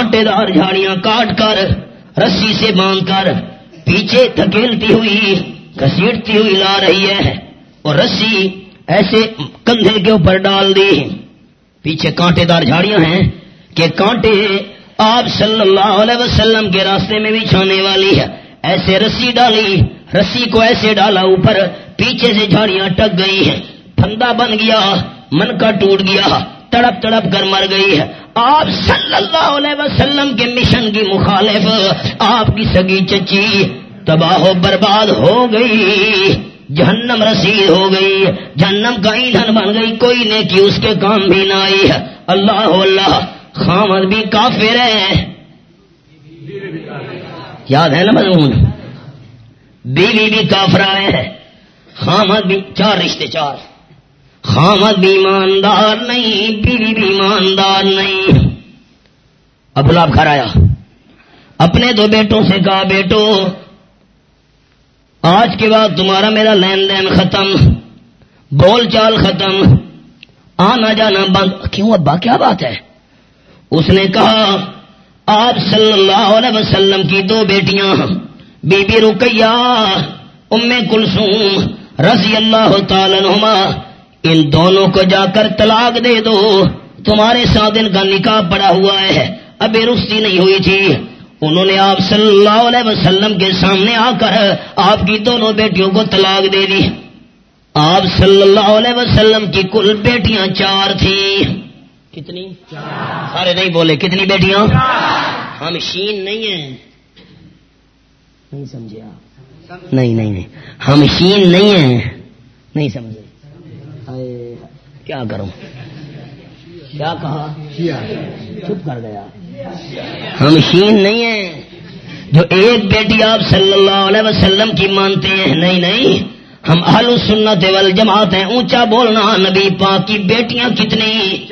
کانٹے دار جھاڑیاں کاٹ کر، رسی سے باندھ کر پیچھے دھکیلتی ہوئی، گھسیٹتی ہوئی لا رہی ہے۔ اور رسی ایسے کندھے کے اوپر ڈال دی۔ پیچھے کانٹے دار جھاڑیاں ہیں کہ کانٹے آپ صلی اللہ علیہ وسلم کے راستے میں بھی چھانے والی ہے۔ ایسے رسی ڈالی، رسی کو ایسے ڈالا اوپر، پیچھے سے جھاڑیاں ٹک گئی ہیں۔ پھندا بن گیا من کا ٹوٹ گیا، تڑپ تڑپ کر مر گئی ہے۔ آپ صلی اللہ علیہ وسلم کے مشن کی مخالف، آپ کی سگی چچی تباہ و برباد ہو گئی، جہنم رسید ہو گئی، جہنم کا ایندھن بن گئی، کوئی نے کی اس کے کام بھی نہ آئی۔ اللہ اللہ خامد بھی کافر ہے۔ یاد ہے نا مضمون؟ بیوی بھی کافر آئے خامد بھی چار رشتے چار۔ خامد بھی ایماندار نہیں بیوی بھی ایماندار نہیں۔ اب گھر آیا۔ اپنے دو بیٹوں سے کہا، بیٹو، آج کے بعد تمہارا میرا لین دین ختم، بول چال ختم آنا جانا بند۔ کیوں ابا، کیا بات ہے؟ اس نے کہا، آپ صلی اللہ علیہ وسلم کی دو بیٹیاں، بی بی رکیا ام کلسوم رضی اللہ تعالی نما ان دونوں کو جا کر طلاق دے دو۔ تمہارے ساتھ ان کا نکاح پڑا ہوا ہے۔ ابھی رستی نہیں ہوئی تھی۔ انہوں نے آپ صلی اللہ علیہ وسلم کے سامنے آ کر آپ کی دونوں بیٹیوں کو طلاق دے دی۔ آپ صلی اللہ علیہ وسلم کی کل بیٹیاں چار تھیں۔ کتنی؟ سارے نہیں بولے۔ کتنی بیٹیاں؟ ہاں، ہم شین نہیں ہیں نہیں سمجھے آپ۔ نہیں نہیں ہم شین نہیں ہاں، ہیں نہیں سمجھے۔ کیا کروں؟ کیا کہا چپ کر گیا۔ ہم شین نہیں ہیں۔ جو ایک بیٹی آپ صلی اللہ علیہ وسلم کی مانتے ہیں نہیں نہیں۔ ہم اہل سنت والجماعت ہیں۔ اونچا بولنا نبی پاک کی بیٹیاں کتنی؟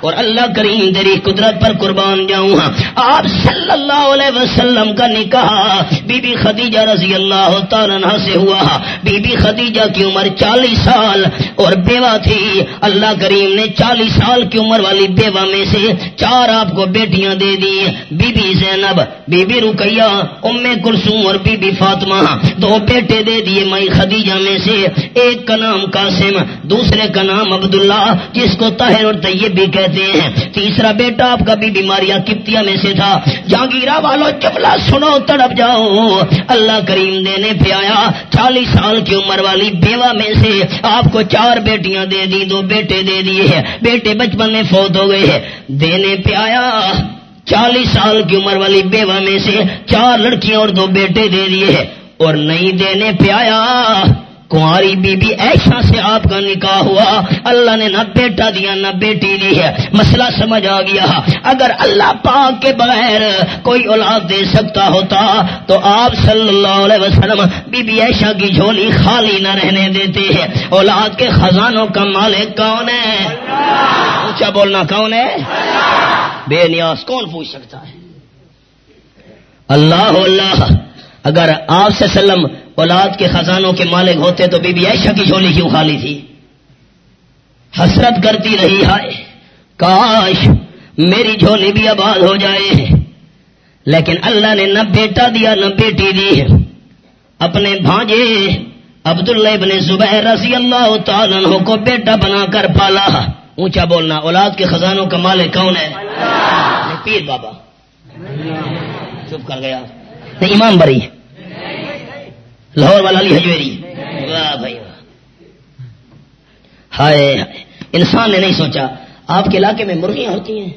اور اللہ کریم تیری قدرت پر قربان جاؤں ہاں۔ آپ صلی اللہ علیہ وسلم کا نکاح بی بی خدیجہ رضی اللہ تعالیٰ سے ہوا ہاں۔ بی بی خدیجہ کی عمر چالیس سال اور بیوہ تھی۔ اللہ کریم نے چالیس سال کی عمر والی بیوہ میں سے چار آپ کو بیٹیاں دے دی۔ Be be Zainab, be be Ruqayya Umm Kulsum اور بی بی فاطمہ ہاں۔ دو بیٹے دے دیے مائی خدیجہ میں سے۔ ایک کا نام قاسم، دوسرے کا نام عبداللہ، جس کو طاہر اور طیب بھی کہتے کہتے ہیں۔ تیسرا بیٹا آپ کا بھی بیماریاں کپتیا میں سے تھا۔ جہانگیرہ والو، جملہ سنو، تڑپ جاؤ۔ اللہ کریم دینے پہ آیا۔ چالیس سال کی عمر والی بیوہ میں سے آپ کو چار بیٹیاں دے دی، دو بیٹے دے دیے۔ ہیں بیٹے بچپن میں فوت ہو گئے۔ ہیں دینے پہ آیا۔ چالیس سال کی عمر والی بیوہ میں سے چار لڑکیاں اور دو بیٹے دے دیے۔ ہیں اور نہیں دینے پہ آیا۔ کاری بی بی ایسا سے آپ کا نکاح ہوا، اللہ نے نہ بیٹا دیا، نہ بیٹی دی ہے۔ مسئلہ سمجھ آ گیا۔ اگر اللہ پاک کے بغیر کوئی اولاد دے سکتا ہوتا، تو آپ صلی اللہ علیہ وسلم بی بی ایشا کی جھولی خالی نہ رہنے دیتے ہیں۔ اولاد کے خزانوں کا مالک کون ہے؟ اونچا بولنا کون ہے؟ بے نیاز کون پوچھ سکتا ہے؟ اللہ اللہ، اگر آپ سے سلم اولاد کے خزانوں کے مالک ہوتے تو بی بی عائشہ کی جھولی کیوں خالی تھی؟ حسرت کرتی رہی ہائے۔ کاش میری جھولی بھی آباد ہو جائے۔ لیکن اللہ نے نہ بیٹا دیا نہ بیٹی دی۔ اپنے بھانجے عبداللہ ابن زبیر رضی اللہ تعالیٰ کو بیٹا بنا کر پالا۔ اونچا بولنا اولاد کے خزانوں کا مالک کون ہے؟ پیر بابا۔ چپ کر گیا۔ امام بری۔ لاہور والا علی حجویری۔ واہ بھائی واہ۔ ہائے انسان نے نہیں سوچا، آپ کے علاقے میں مرغیاں ہوتی ہیں؟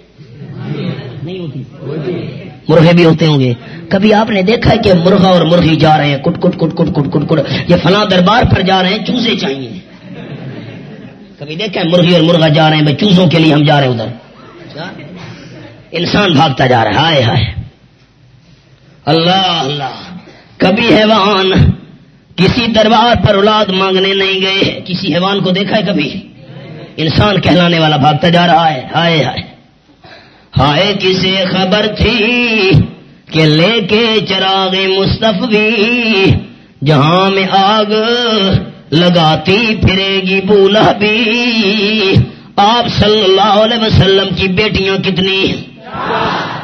نہیں ہوتی۔ مرغے بھی ہوتے ہوں گے۔ کبھی آپ نے دیکھا کہ مرغا اور مرغی جا رہے ہیں، کٹ کٹ کٹ کٹ کٹ کٹ کٹ۔ یہ فلاں دربار پر جا رہے ہیں، چوزے چاہیے۔ کبھی دیکھا ہے مرغی اور مرغا جا رہے ہیں، بھائی چوزوں کے لیے ہم جا رہے ہیں ادھر۔ انسان بھاگتا جا رہا ہے۔ ہائے ہائے۔ اللہ اللہ۔ کبھی حیوان کسی دربار پر اولاد مانگنے نہیں گئے کسی حیوان کو دیکھا ہے کبھی؟ انسان کہلانے والا بھاگتا جا رہا ہے۔ ہائے ہائے۔ ہائے، کسے خبر تھی کہ لے کے چراغ مصطفی جہاں میں آگ لگاتی پھرے گی بولا بھی؟ آپ صلی اللہ علیہ وسلم کی بیٹیاں کتنی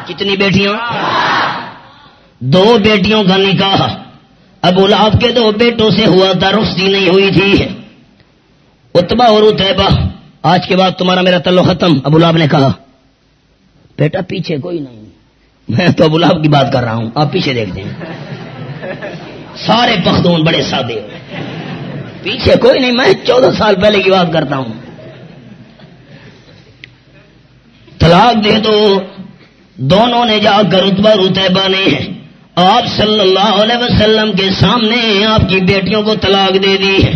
کتنی بیٹیاں؟ دو بیٹیوں کا نکاح۔ ابو لاب کے دو بیٹوں سے ہوا تھا رخصتی نہیں ہوئی تھی۔ اتبا اور اتبا آج کے بعد تمہارا میرا تلو ختم، ابو لاب نے کہا۔ بیٹا، پیچھے کوئی نہیں۔ میں تو ابو لاب کی بات کر رہا ہوں، آپ پیچھے دیکھتے ہیں سارے پختون بڑے سادے۔ پیچھے کوئی نہیں، میں چودہ سال پہلے کی بات کرتا ہوں۔ طلاق دے دو دونوں نے جا کر اتبا رتبا نے آپ صلی اللہ علیہ وسلم کے سامنے آپ کی بیٹیوں کو طلاق دے دی ہے۔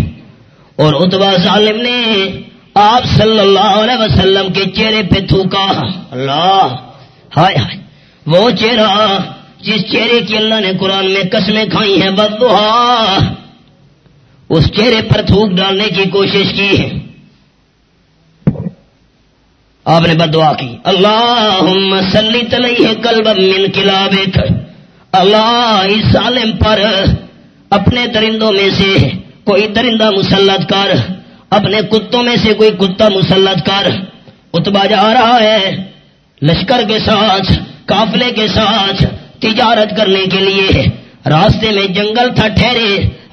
اور اتبا ظالم نے آپ صلی اللہ علیہ وسلم کے چہرے پہ تھوکا۔ اللہ، ہائے ہائے، وہ چہرہ جس چہرے کی اللہ نے قرآن میں قسمیں کھائی ہیں بدوہا اس چہرے پر تھوک ڈالنے کی کوشش کی ہے۔ آپ نے بدعا کی۔ اللہ سلی تلئی ہے کل من کلاب اللہ اس ظالم پر اپنے درندوں میں سے کوئی درندہ مسلط کر، اپنے کتوں میں سے کوئی کتا مسلط کر۔ اتبا جا رہا ہے لشکر کے ساتھ، قافلے کے ساتھ تجارت کرنے کے لیے۔ راستے میں جنگل تھا ٹھہرے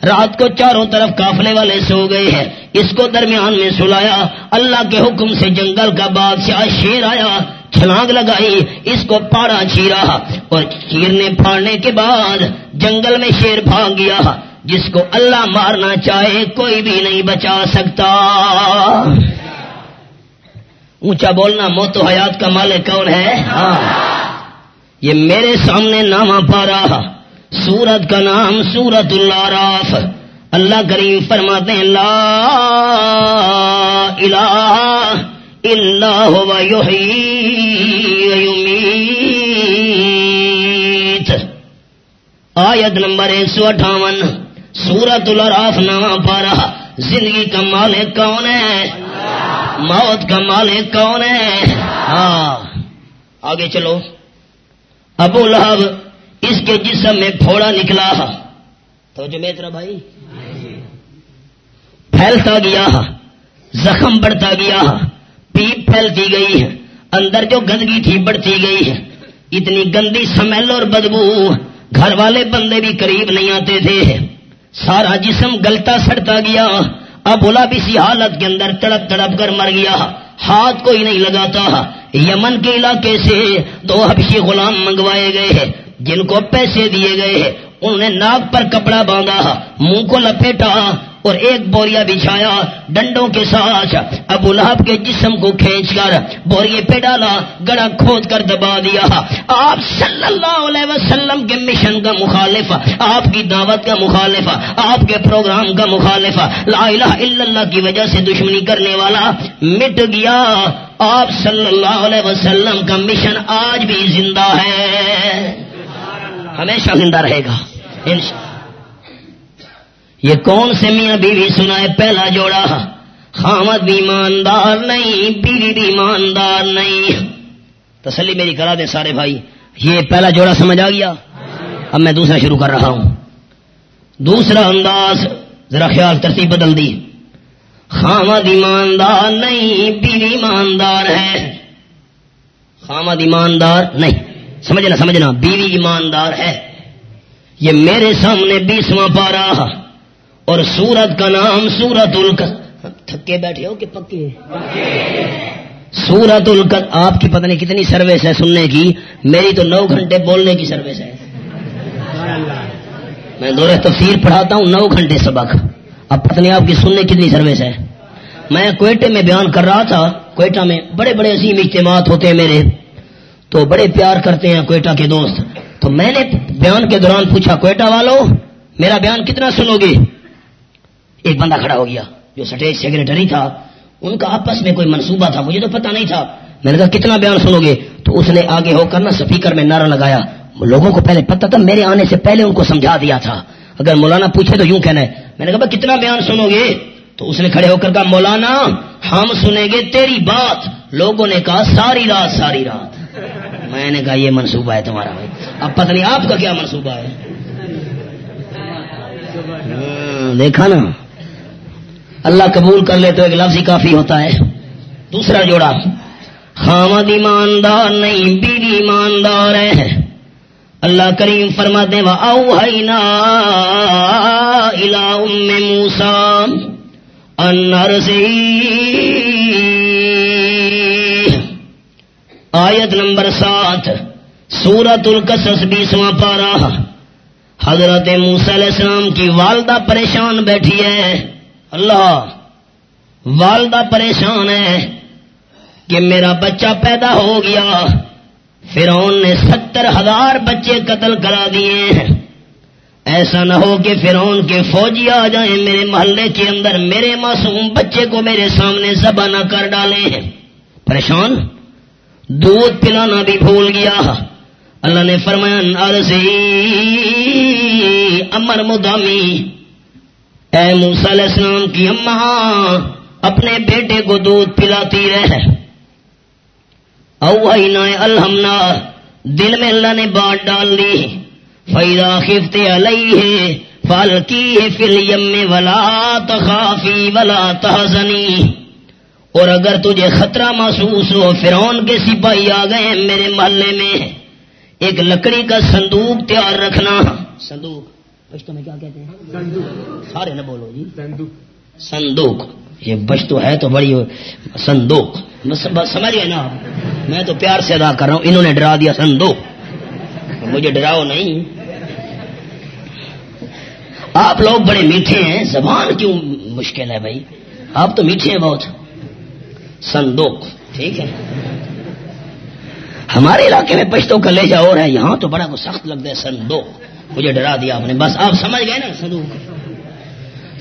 رات کو چاروں طرف کافلے والے سو گئے ہیں۔ اس کو درمیان میں سلایا۔ اللہ کے حکم سے جنگل کا بادشاہ شیر آیا۔ چھلانگ لگائی۔ اس کو پاڑا چیرا۔ اور چیرنے پھاڑنے کے بعد جنگل میں شیر بھاگ گیا۔ جس کو اللہ مارنا چاہے کوئی بھی نہیں بچا سکتا۔ اونچا بولنا موت و حیات کا مالک کون ہے؟ ہاں۔ یہ میرے سامنے نامہ پا رہا سورت کا نام سورت اللہ راف اللہ کریم فرماتے ہیں، لا الہ الا ہوا آیت نمبر ایک سو اٹھاون۔ سورت الراف نام پارا۔ زندگی کا مالک کون ہے؟ موت کا مالک کون ہے؟ ہاں آگے چلو۔ ابو لہب اس کے جسم میں پھوڑا نکلا۔ تو جو میترا بھائی۔ پھیلتا گیا۔ زخم بڑھتا گیا۔ پیپ پھیلتی گئی۔ ہے اندر جو گندگی تھی بڑھتی گئی۔ ہے اتنی گندی سمیل اور بدبو۔ گھر والے بندے بھی قریب نہیں آتے تھے۔ سارا جسم گلتا سڑتا گیا۔ اب بولا بھی سی حالت کے اندر تڑپ تڑپ کر مر گیا۔ ہاتھ کوئی نہیں لگاتا۔ یمن کے علاقے سے دو حبشی غلام منگوائے گئے۔ ہیں جن کو پیسے دیے گئے ہیں، انہوں نے ناک پر کپڑا باندھا، منہ کو لپیٹا اور ایک بوریا بچھایا ڈنڈوں کے ساتھ۔ ابو لہب کے جسم کو کھینچ کر بوریے پہ ڈالا، گڑا کھود کر دبا دیا۔ آپ صلی اللہ علیہ وسلم کے مشن کا مخالف، آپ کی دعوت کا مخالف، آپ کے پروگرام کا مخالف۔ لا الہ الا اللہ کی وجہ سے دشمنی کرنے والا مٹ گیا۔ آپ صلی اللہ علیہ وسلم کا مشن آج بھی زندہ ہے۔ ہمیشہ زندہ رہے گا۔ یہ کون سے میاں بیوی سنائے پہلا جوڑا۔ خامد بھی ایماندار نہیں، بیوی بھی ایماندار نہیں۔ تسلی میری کرا دے سارے بھائی۔ یہ پہلا جوڑا سمجھ آ گیا؟ اب میں دوسرا شروع کر رہا ہوں۔ دوسرا انداز، ذرا خیال ترتیب بدل دی۔ خامد ایماندار نہیں، بیوی ایماندار ہے۔ خامد ایماندار نہیں۔ سمجھنا سمجھنا، بیوی ایماندار ہے۔ یہ میرے سامنے بیسواں پارا اور سورت کا نام سورت الک تھکے بیٹھے ہو کہ پکے؟ سورت الک آپ کی پتہ نہیں کتنی سروس ہے سننے کی۔ میری تو نو گھنٹے بولنے کی سروس ہے۔ میں دورے تفسیر پڑھاتا ہوں، نو گھنٹے سبق۔ اب پتہ آپ کی سننے کتنی سروس ہے۔ میں کوئٹے میں بیان کر رہا تھا، کوئٹہ میں بڑے بڑے عظیم اجتماعات ہوتے ہیں میرے۔ تو بڑے پیار کرتے ہیں کوئٹہ کے دوست۔ تو میں نے بیان کے دوران پوچھا، کوئٹہ والوں میرا بیان کتنا سنو گے؟ ایک بندہ کھڑا ہو گیا جو سٹیج سیکرٹری تھا۔ ان کا آپس میں کوئی منصوبہ تھا، مجھے تو پتہ نہیں تھا۔ میں نے کہا، کتنا بیان سنو گے؟ تو اس نے آگے ہو کر نا سپیکر میں نعرہ لگایا۔ لوگوں کو پہلے پتہ تھا، میرے آنے سے پہلے ان کو سمجھا دیا تھا۔ اگر مولانا پوچھے تو یوں کہنا ہے، میں نے کہا کتنا بیان سنو گے؟ تو اس نے کھڑے ہو کر کہا، مولانا، ہم سنیں گے تیری بات۔ لوگوں نے کہا، ساری رات ساری رات۔ میں نے کہا یہ منصوبہ ہے تمہارا اب پتہ نہیں آپ کا کیا منصوبہ ہے۔ ہاں، دیکھا نا۔ اللہ قبول کر لے تو ایک لفظ ہی کافی ہوتا ہے۔ دوسرا جوڑا۔ خامد ایماندار نہیں، بیوی ایماندار ہے۔ اللہ کریم فرما دے وا او الا ام موسا انر آیت نمبر سات سورت القصص بیسواں پارا حضرت موسی علیہ السلام کی والدہ پریشان بیٹھی ہے۔ اللہ، والدہ پریشان ہے کہ میرا بچہ پیدا ہو گیا۔ فرعون نے ستر ہزار بچے قتل کرا دیے ہیں۔ ایسا نہ ہو کہ فرعون کے فوجی آ جائیں میرے محلے کے اندر، میرے معصوم بچے کو میرے سامنے زبا نہ کر ڈالے ہیں پریشان؟ دودھ پلانا بھی بھول گیا۔ اللہ نے فرمایا امر مدامی، اے موسیٰ علیہ السلام کی اماں، اپنے بیٹے کو دودھ پلاتی رہے او الحمنا دل میں اللہ نے بات ڈال دی۔ فیدا خفتے علیہ فل کی فل یم ولا تخافی ولا تحزنی اور اگر تجھے خطرہ محسوس ہو فرعون کے سپاہی آ گئے میرے محلے میں ایک لکڑی کا صندوق تیار رکھنا۔ صندوق میں کیا کہتے ہیں؟ سارے نہ بولو جی۔ صندوق۔ یہ بچ تو ہے تو بڑی صندوق۔ سمجھ گئے نا میں تو پیار سے ادا کر رہا ہوں انہوں نے ڈرا دیا صندوق۔ مجھے ڈراؤ نہیں۔ آپ لوگ بڑے میٹھے ہیں زبان کیوں مشکل ہے بھائی؟ آپ تو میٹھے ہیں بہت۔ صندوق۔ ٹھیک ہے۔ ہمارے علاقے میں پشتوں کا لہجہ اور ہے یہاں تو بڑا سخت لگتا ہے صندوق۔ مجھے ڈرا دیا آپ نے۔ بس آپ سمجھ گئے نا صندوق۔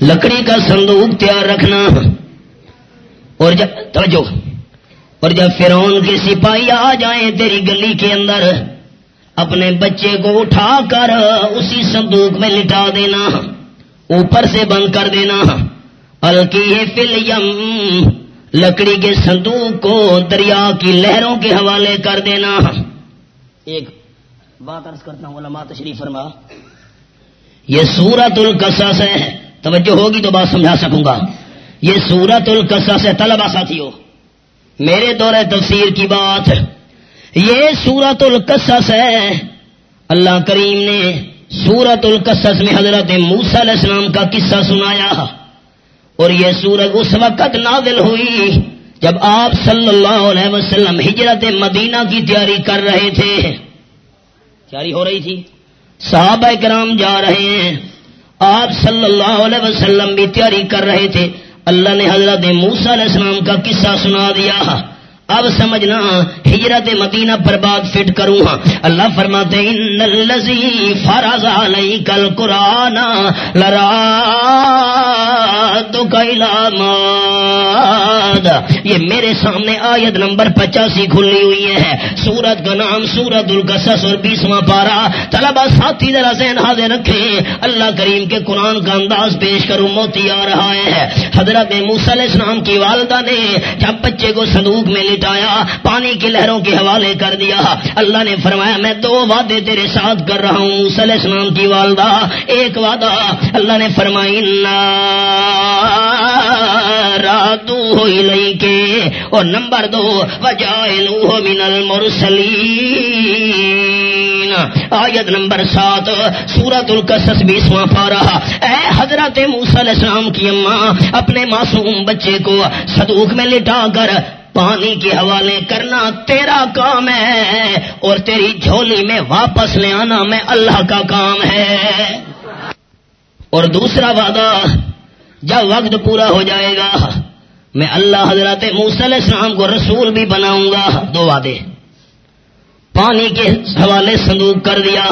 لکڑی کا صندوق تیار رکھنا۔ اور جب توجہ۔ اور جب فرعون کے سپاہی آ جائیں تیری گلی کے اندر اپنے بچے کو اٹھا کر اسی صندوق میں لٹا دینا اوپر سے بند کر دینا۔ الکی فل یم لکڑی کے صندوق کو دریا کی لہروں کے حوالے کر دینا۔ ایک بات عرض کرتا ہوں، علماء تشریف فرما۔ یہ سورت القصص ہے۔ توجہ ہوگی تو بات سمجھا سکوں گا۔ یہ سورت القصص ہے طلبا ساتھیوں میرے دور تفسیر کی بات۔ یہ سورت القصص ہے۔ اللہ کریم نے سورت القصص میں حضرت موسیٰ علیہ السلام کا قصہ سنایا۔ اور یہ سورج اس وقت نازل ہوئی جب آپ صلی اللہ علیہ وسلم ہجرت مدینہ کی تیاری کر رہے تھے۔ تیاری ہو رہی تھی۔ صحابہ کرام جا رہے ہیں۔ آپ صلی اللہ علیہ وسلم بھی تیاری کر رہے تھے۔ اللہ نے حضرت موسا علیہ السلام کا قصہ سنا دیا۔ اب سمجھنا ہجرت مدینہ پر فٹ کروں ہاں۔ اللہ فرماتے ان الذی فرض علیک القرآن لرا تو یہ میرے سامنے آیت نمبر پچاسی کھلی ہوئی ہے۔ سورت کا نام سورت القصص اور بیسواں پارا طلبا ساتھی ذرا ذہن حاضر رکھیں۔ اللہ کریم کے قرآن کا انداز پیش کروں موتی آ رہا ہے۔ حضرت موسی علیہ السلام کی والدہ نے جب بچے کو صندوق میں لے مٹایا پانی کی لہروں کے حوالے کر دیا۔ اللہ نے فرمایا، میں دو وعدے تیرے ساتھ کر رہا ہوں صلی اسلام کی والدہ، ایک وعدہ۔ اللہ نے فرمائی راتو ہوئی کے اور نمبر دو وجائلوہ من المرسلین آیت نمبر سات سورت القصص بیسواں پارا اے حضرت موسیٰ علیہ السلام کی اماں اپنے معصوم بچے کو صدوق میں لٹا کر پانی کے حوالے کرنا تیرا کام ہے اور تیری جھولی میں واپس لے آنا میں اللہ کا کام ہے۔ اور دوسرا وعدہ، جب وقت پورا ہو جائے گا، میں اللہ حضرت علیہ السلام کو رسول بھی بناؤں گا۔ دو وعدے۔ پانی کے حوالے صندوق کر دیا۔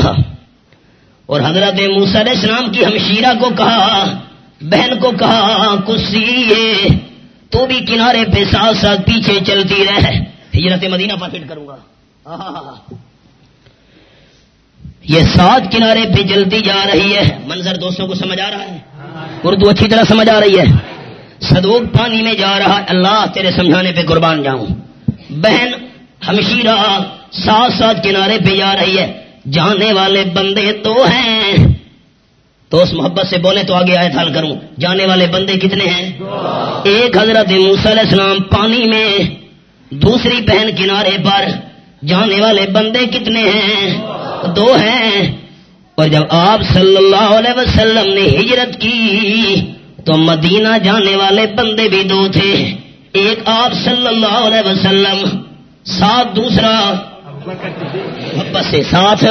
اور حضرت علیہ السلام کی ہمشیرہ کو کہا، بہن کو کہا کسی تو بھی کنارے پہ ساتھ ساتھ پیچھے چلتی رہ۔ ہجرت مدینہ پر فٹ کروں گا۔ یہ سات کنارے پہ جلتی جا رہی ہے۔ منظر دوستوں کو سمجھ آ رہا ہے۔ اردو اچھی طرح سمجھ آ رہی ہے۔ سدوک پانی میں جا رہا اللہ تیرے سمجھانے پہ قربان جاؤں۔ بہن ہمشیرہ ساتھ ساتھ کنارے پہ جا رہی ہے۔ جانے والے بندے تو ہیں۔ تو اس محبت سے بولے تو آگے آئے حل کروں۔ جانے والے بندے کتنے ہیں؟ ایک حضرت علیہ السلام پانی میں دوسری بہن کنارے پر جانے والے بندے کتنے ہیں؟ دو ہیں۔ اور جب آپ صلی اللہ علیہ وسلم نے ہجرت کی تو مدینہ جانے والے بندے بھی دو تھے۔ ایک آپ صلی اللہ علیہ وسلم، ساتھ دوسرا بس ساتھ۔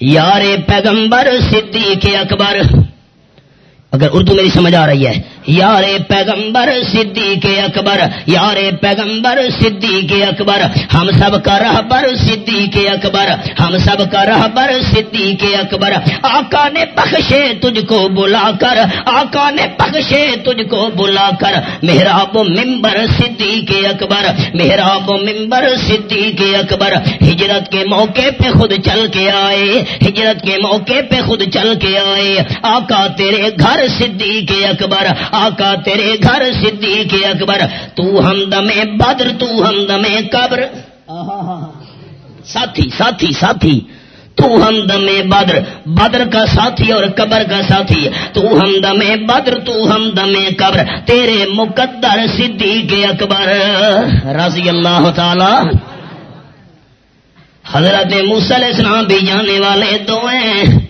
یار پیغمبر صدیق اکبر اگر اردو میری سمجھ آ رہی ہے یار پیغمبر صدیق اکبر یار پیغمبر صدیق اکبر، ہم سب کا رہبر صدیق اکبر، ہم سب کا رہبر صدیق اکبر۔ آقا نے بخشے تجھ کو بلا کر، آقا نے بخشے تجھ کو بلا کر۔ محراب و ممبر صدیق اکبر، محراب و ممبر صدیق اکبر۔ ہجرت کے موقع پہ خود چل کے آئے، ہجرت کے موقع پہ خود چل کے آئے۔ آقا تیرے گھر صدیق اکبر آقا تیرے گھر صدیق اکبر، تو ہم دمے بدر، تو ہم دمے قبر۔ ساتھی ساتھی ساتھی، تو ہم دمے بدر۔ بدر کا ساتھی اور قبر کا ساتھی۔ تو ہم دمے بدر، تو ہم دمے قبر۔ تیرے مقدر صدیق اکبر۔ رضی اللہ تعالی۔ حضرت موسل اسلام بھی جانے والے دو ہیں۔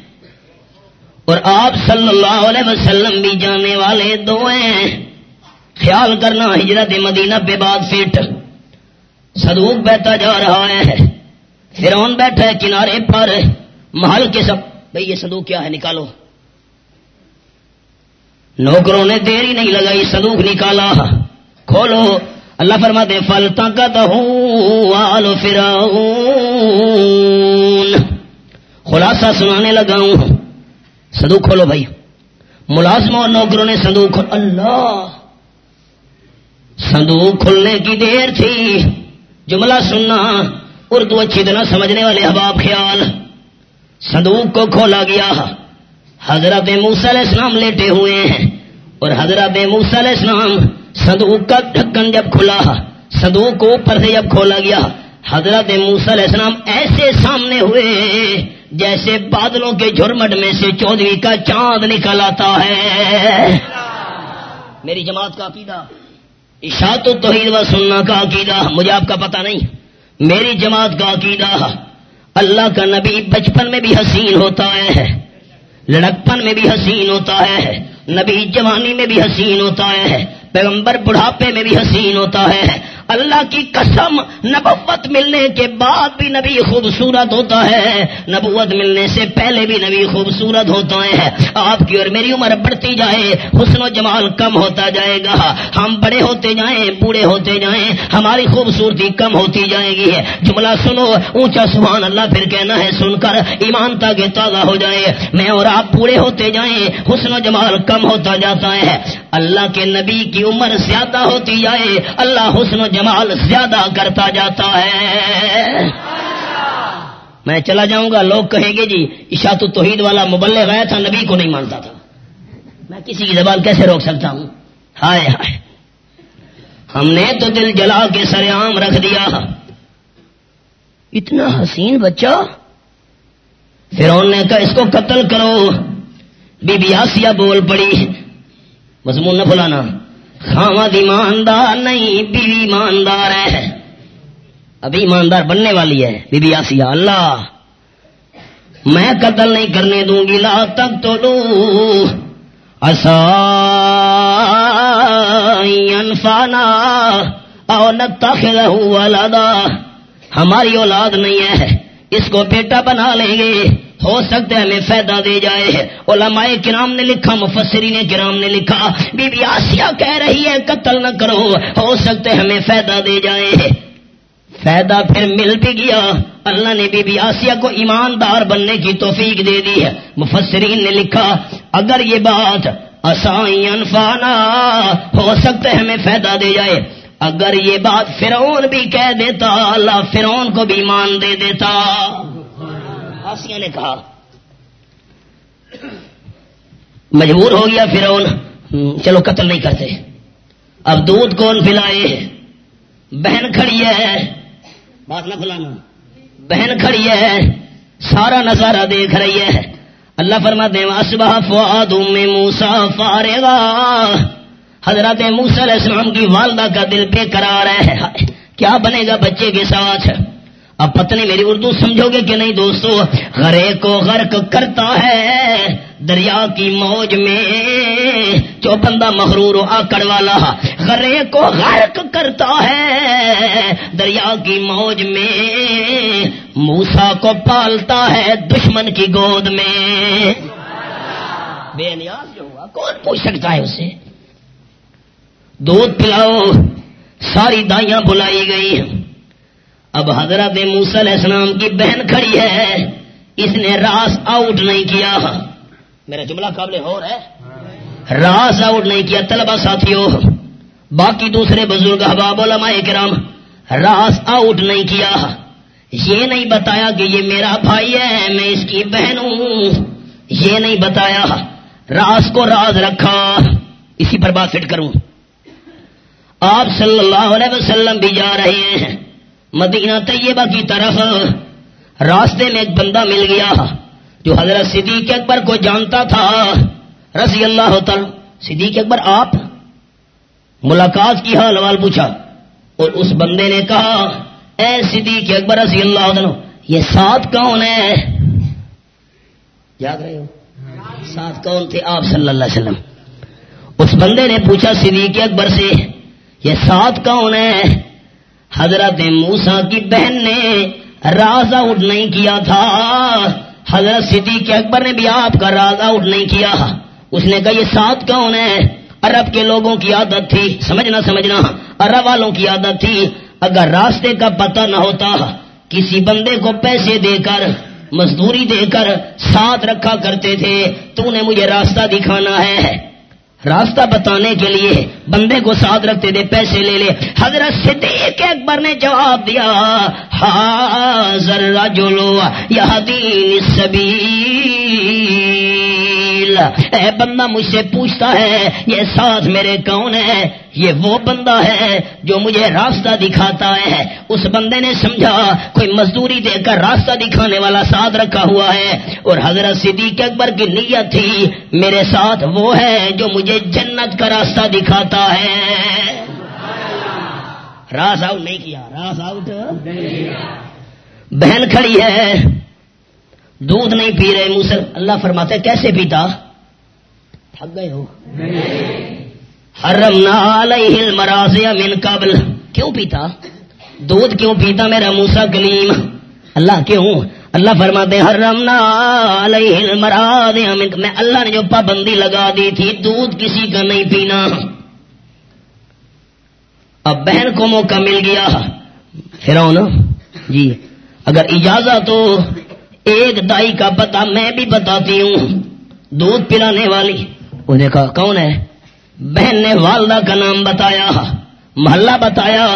اور آپ صلی اللہ علیہ وسلم بھی جانے والے دو ہیں خیال کرنا، ہجرت مدینہ پہ بعد فیٹ سدوک بہتا جا رہا ہے۔ فرون بیٹھا ہے کنارے پر۔ محل کے سب بھائی یہ سدوک کیا ہے؟ نکالو۔ نوکروں نے دیری نہیں لگائی سدوک نکالا۔ کھولو۔ اللہ فرما دے فل تک خلاصہ سنانے لگا ہوں۔ صندوق کھولو بھائی۔ ملازموں اور نوکروں نے صندوق کھول اللہ۔ صندوق کھلنے کی دیر تھی۔ جملہ سننا۔ اردو اچھی طرح سمجھنے والے حباب خیال۔ صندوق کو کھولا گیا۔ حضرت موسیٰ علیہ السلام لیٹے ہوئے ہیں۔ اور حضرت موسیٰ علیہ السلام صندوق کا ڈھکن جب کھلا، صندوق کو اوپر سے جب کھولا گیا، حضرت موسیٰ علیہ السلام ایسے سامنے ہوئے۔ جیسے بادلوں کے جھرمٹ میں سے چودھری کا چاند نکل آتا ہے۔ میری جماعت کا عقیدہ اشاعت و توحید و سننا کا عقیدہ، مجھے آپ کا پتہ نہیں۔ میری جماعت کا عقیدہ، اللہ کا نبی بچپن میں بھی حسین ہوتا ہے۔ لڑکپن میں بھی حسین ہوتا ہے۔ نبی جوانی میں بھی حسین ہوتا ہے۔ پیغمبر بڑھاپے میں بھی حسین ہوتا ہے۔ اللہ کی قسم، نبوت ملنے کے بعد بھی نبی خوبصورت ہوتا ہے۔ نبوت ملنے سے پہلے بھی نبی خوبصورت ہوتا ہے۔ آپ کی اور میری عمر بڑھتی جائے، حسن و جمال کم ہوتا جائے گا۔ ہم بڑے ہوتے جائیں، بوڑھے ہوتے جائیں، ہماری خوبصورتی کم ہوتی جائے گی۔ جملہ سنو، اونچا سبحان اللہ پھر کہنا ہے، سن کر ایمان تاکہ تازہ ہو جائے۔ میں اور آپ بوڑھے ہوتے جائیں، حسن و جمال کم ہوتا جاتا ہے۔ اللہ کے نبی کی عمر زیادہ ہوتی جائے، اللہ حسن و جمال زیادہ کرتا جاتا ہے۔ میں چلا جاؤں گا، لوگ کہیں گے جی اشاعت توحید والا مبلے گیا تھا نبی کو نہیں مانتا تھا۔ میں کسی کی زبان کیسے روک سکتا ہوں؟ ہائے ہائے۔ ہم نے تو دل جلا کے سر عام رکھ دیا۔ اتنا حسین بچہ۔ فرون نے کہا، اس کو قتل کرو۔ بی بی آسیہ بول پڑی۔ مضمون نہ بھلانا۔ خامد ایماندار نہیں، بیوی ایماندار ہے۔ ابھی ایماندار بننے والی ہے۔ بی بی آسیہ اللہ، میں قتل نہیں کرنے دوں گی، لا تک تو لو انفانا او نتخذہ ولدا۔ ہماری اولاد نہیں ہے، اس کو بیٹا بنا لیں گے۔ ہو سکتا ہے ہمیں فائدہ دے جائے۔ علماء کرام نے لکھا، مفسرین کرام نے لکھا، بی بی آسیہ کہہ رہی ہے، قتل نہ کرو۔ ہو سکتا ہے ہمیں فائدہ دے جائے۔ فائدہ پھر مل بھی گیا۔ اللہ نے بی بی آسیہ کو ایماندار بننے کی توفیق دے دی ہے۔ مفسرین نے لکھا، اگر یہ بات آسائی انفانا، ہو سکتا ہے ہمیں فائدہ دے جائے۔ اگر یہ بات فرعون بھی کہہ دیتا، اللہ فرعون کو بھی ایمان دے دیتا۔ آسیہ نے کہا مجبور ہو گیا فرعون چلو قتل نہیں کرتے۔ اب دودھ کون پلائے؟ بہن کھڑی ہے۔ بات نہ کھلانا بہن کھڑی ہے۔ سارا نظارہ دیکھ رہی ہے۔ اللہ فرما دے واسبہ فواد میں موسا فارغا۔ حضرت موسی علیہ السلام کی والدہ کا دل بے قرار ہے۔ کیا بنے گا بچے کے ساتھ؟ اب پتنی میری اردو سمجھو گے کہ نہیں دوستو غرے کو غرق کرتا ہے دریا کی موج میں۔ جو بندہ مغرور و آکڑ والا غرے کو غرق کرتا ہے دریا کی موج میں۔ موسا کو پالتا ہے دشمن کی گود میں۔ بے نیاز جو ہوا، کون پوچھ سکتا ہے اسے؟ دودھ پلاؤ، ساری دائیاں بلائی گئی۔ اب حضرت علیہ السلام کی بہن کھڑی ہے۔ اس نے راس آؤٹ نہیں کیا۔ میرا جملہ قابل ہو رہا ہے۔ راس آؤٹ نہیں کیا طلبا ساتھیوں باقی دوسرے بزرگ حباب علماء کرام، راس آؤٹ نہیں کیا۔ یہ نہیں بتایا کہ یہ میرا بھائی ہے، میں اس کی بہن ہوں۔ یہ نہیں بتایا۔ راس کو راز رکھا۔ اسی پر بات فٹ کروں۔ آپ صلی اللہ علیہ وسلم بھی جا رہے ہیں۔ مدینہ طیبہ کی طرف راستے میں ایک بندہ مل گیا جو حضرت صدیق اکبر کو جانتا تھا۔ رضی اللہ تعالی صدیق اکبر، آپ؟ ملاقات کی ہاں، حال حوال پوچھا۔ اور اس بندے نے کہا، اے صدیق اکبر رضی اللہ عنہ، یہ ساتھ کون ہے؟ یاد رہے ہو؟ ساتھ کون تھے آپ صلی اللہ علیہ وسلم؟ اس بندے نے پوچھا صدیق اکبر سے، یہ ساتھ کون ہے؟ حضرت موسا کی بہن نے راز آؤٹ نہیں کیا تھا۔ حضرت صدیق اکبر نے بھی آپ کا راز آؤٹ نہیں کیا۔ اس نے کہا، یہ ساتھ کون ہے؟ عرب کے لوگوں کی عادت تھی۔ سمجھنا سمجھنا۔ عرب والوں کی عادت تھی۔ اگر راستے کا پتہ نہ ہوتا، کسی بندے کو پیسے دے کر، مزدوری دے کر ساتھ رکھا کرتے تھے، تو نے مجھے راستہ دکھانا ہے۔ راستہ بتانے کے لیے بندے کو ساتھ رکھتے تھے، پیسے لے لے۔ حضرت صدیق اکبر نے جواب دیا ذرا جو لو یہ دین سبھی اے بندہ مجھ سے پوچھتا ہے، یہ ساتھ میرے کون ہے؟ یہ وہ بندہ ہے جو مجھے راستہ دکھاتا ہے۔ اس بندے نے سمجھا، کوئی مزدوری دے کر راستہ دکھانے والا ساتھ رکھا ہوا ہے۔ اور حضرت صدیق اکبر کی نیت تھی، میرے ساتھ وہ ہے جو مجھے جنت کا راستہ دکھاتا ہے۔ راس آؤٹ نہیں کیا۔ راس آؤٹ؟ بہن کھڑی ہے۔ دودھ نہیں پی رہے موسل اللہ فرماتے کیسے پیتا؟ تھک گئے ہو حرم نہ مراض من قبل۔ کیوں پیتا؟ دودھ کیوں پیتا میرا موسا کلیم؟ اللہ کیوں؟ اللہ فرماتے حرم نہ مراض میں اللہ نے جو پابندی لگا دی تھی، دودھ کسی کا نہیں پینا۔ اب بہن کو موقع مل گیا۔ پھر جی اگر اجازت ہو ایک دائی کا پتا میں بھی بتاتی ہوں۔ دودھ پلانے والی۔ انہیں کہا کون ہے؟ بہن نے والدہ کا نام بتایا، محلہ بتایا،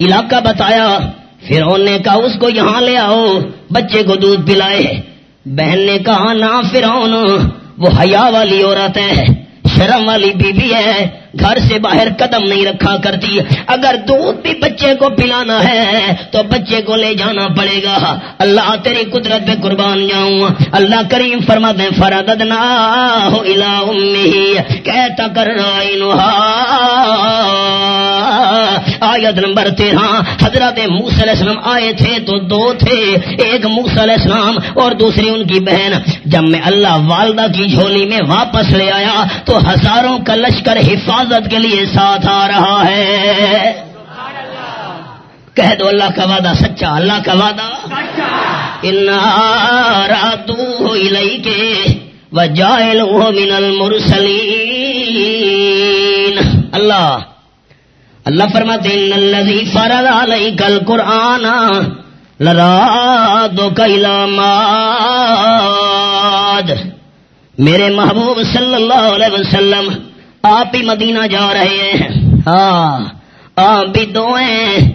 علاقہ بتایا۔ پھر نے کہا، اس کو یہاں لے آؤ، بچے کو دودھ پلائے۔ بہن نے کہا، نہ پھر وہ حیا والی عورت ہے، شرم والی بیوی ہے گھر سے باہر قدم نہیں رکھا کرتی۔ اگر دودھ بھی بچے کو پلانا ہے تو بچے کو لے جانا پڑے گا۔ اللہ تیری قدرت پہ قربان جاؤں۔ اللہ کریم فرما دیں فرد نہ ہو کہتا کر آیت نمبر تیرہ۔ حضرت موس علیہ السلام آئے تھے تو دو تھے۔ ایک موس علیہ السلام اور دوسری ان کی بہن۔ جب میں اللہ والدہ کی جھولی میں واپس لے آیا تو ہزاروں کا لشکر حفاظت حفاظت کے لیے ساتھ آ رہا ہے۔ کہہ دو اللہ کا وعدہ سچا، اللہ کا وعدہ۔ راتو لئی کے وجائل من المرسلین اللہ اللہ فرماتے ان الذي فرض عليك القرآن لرا دو میرے محبوب صلی اللہ علیہ وسلم آپ بھی مدینہ جا رہے ہیں۔ ہاں۔ آپ بھی دو ہیں۔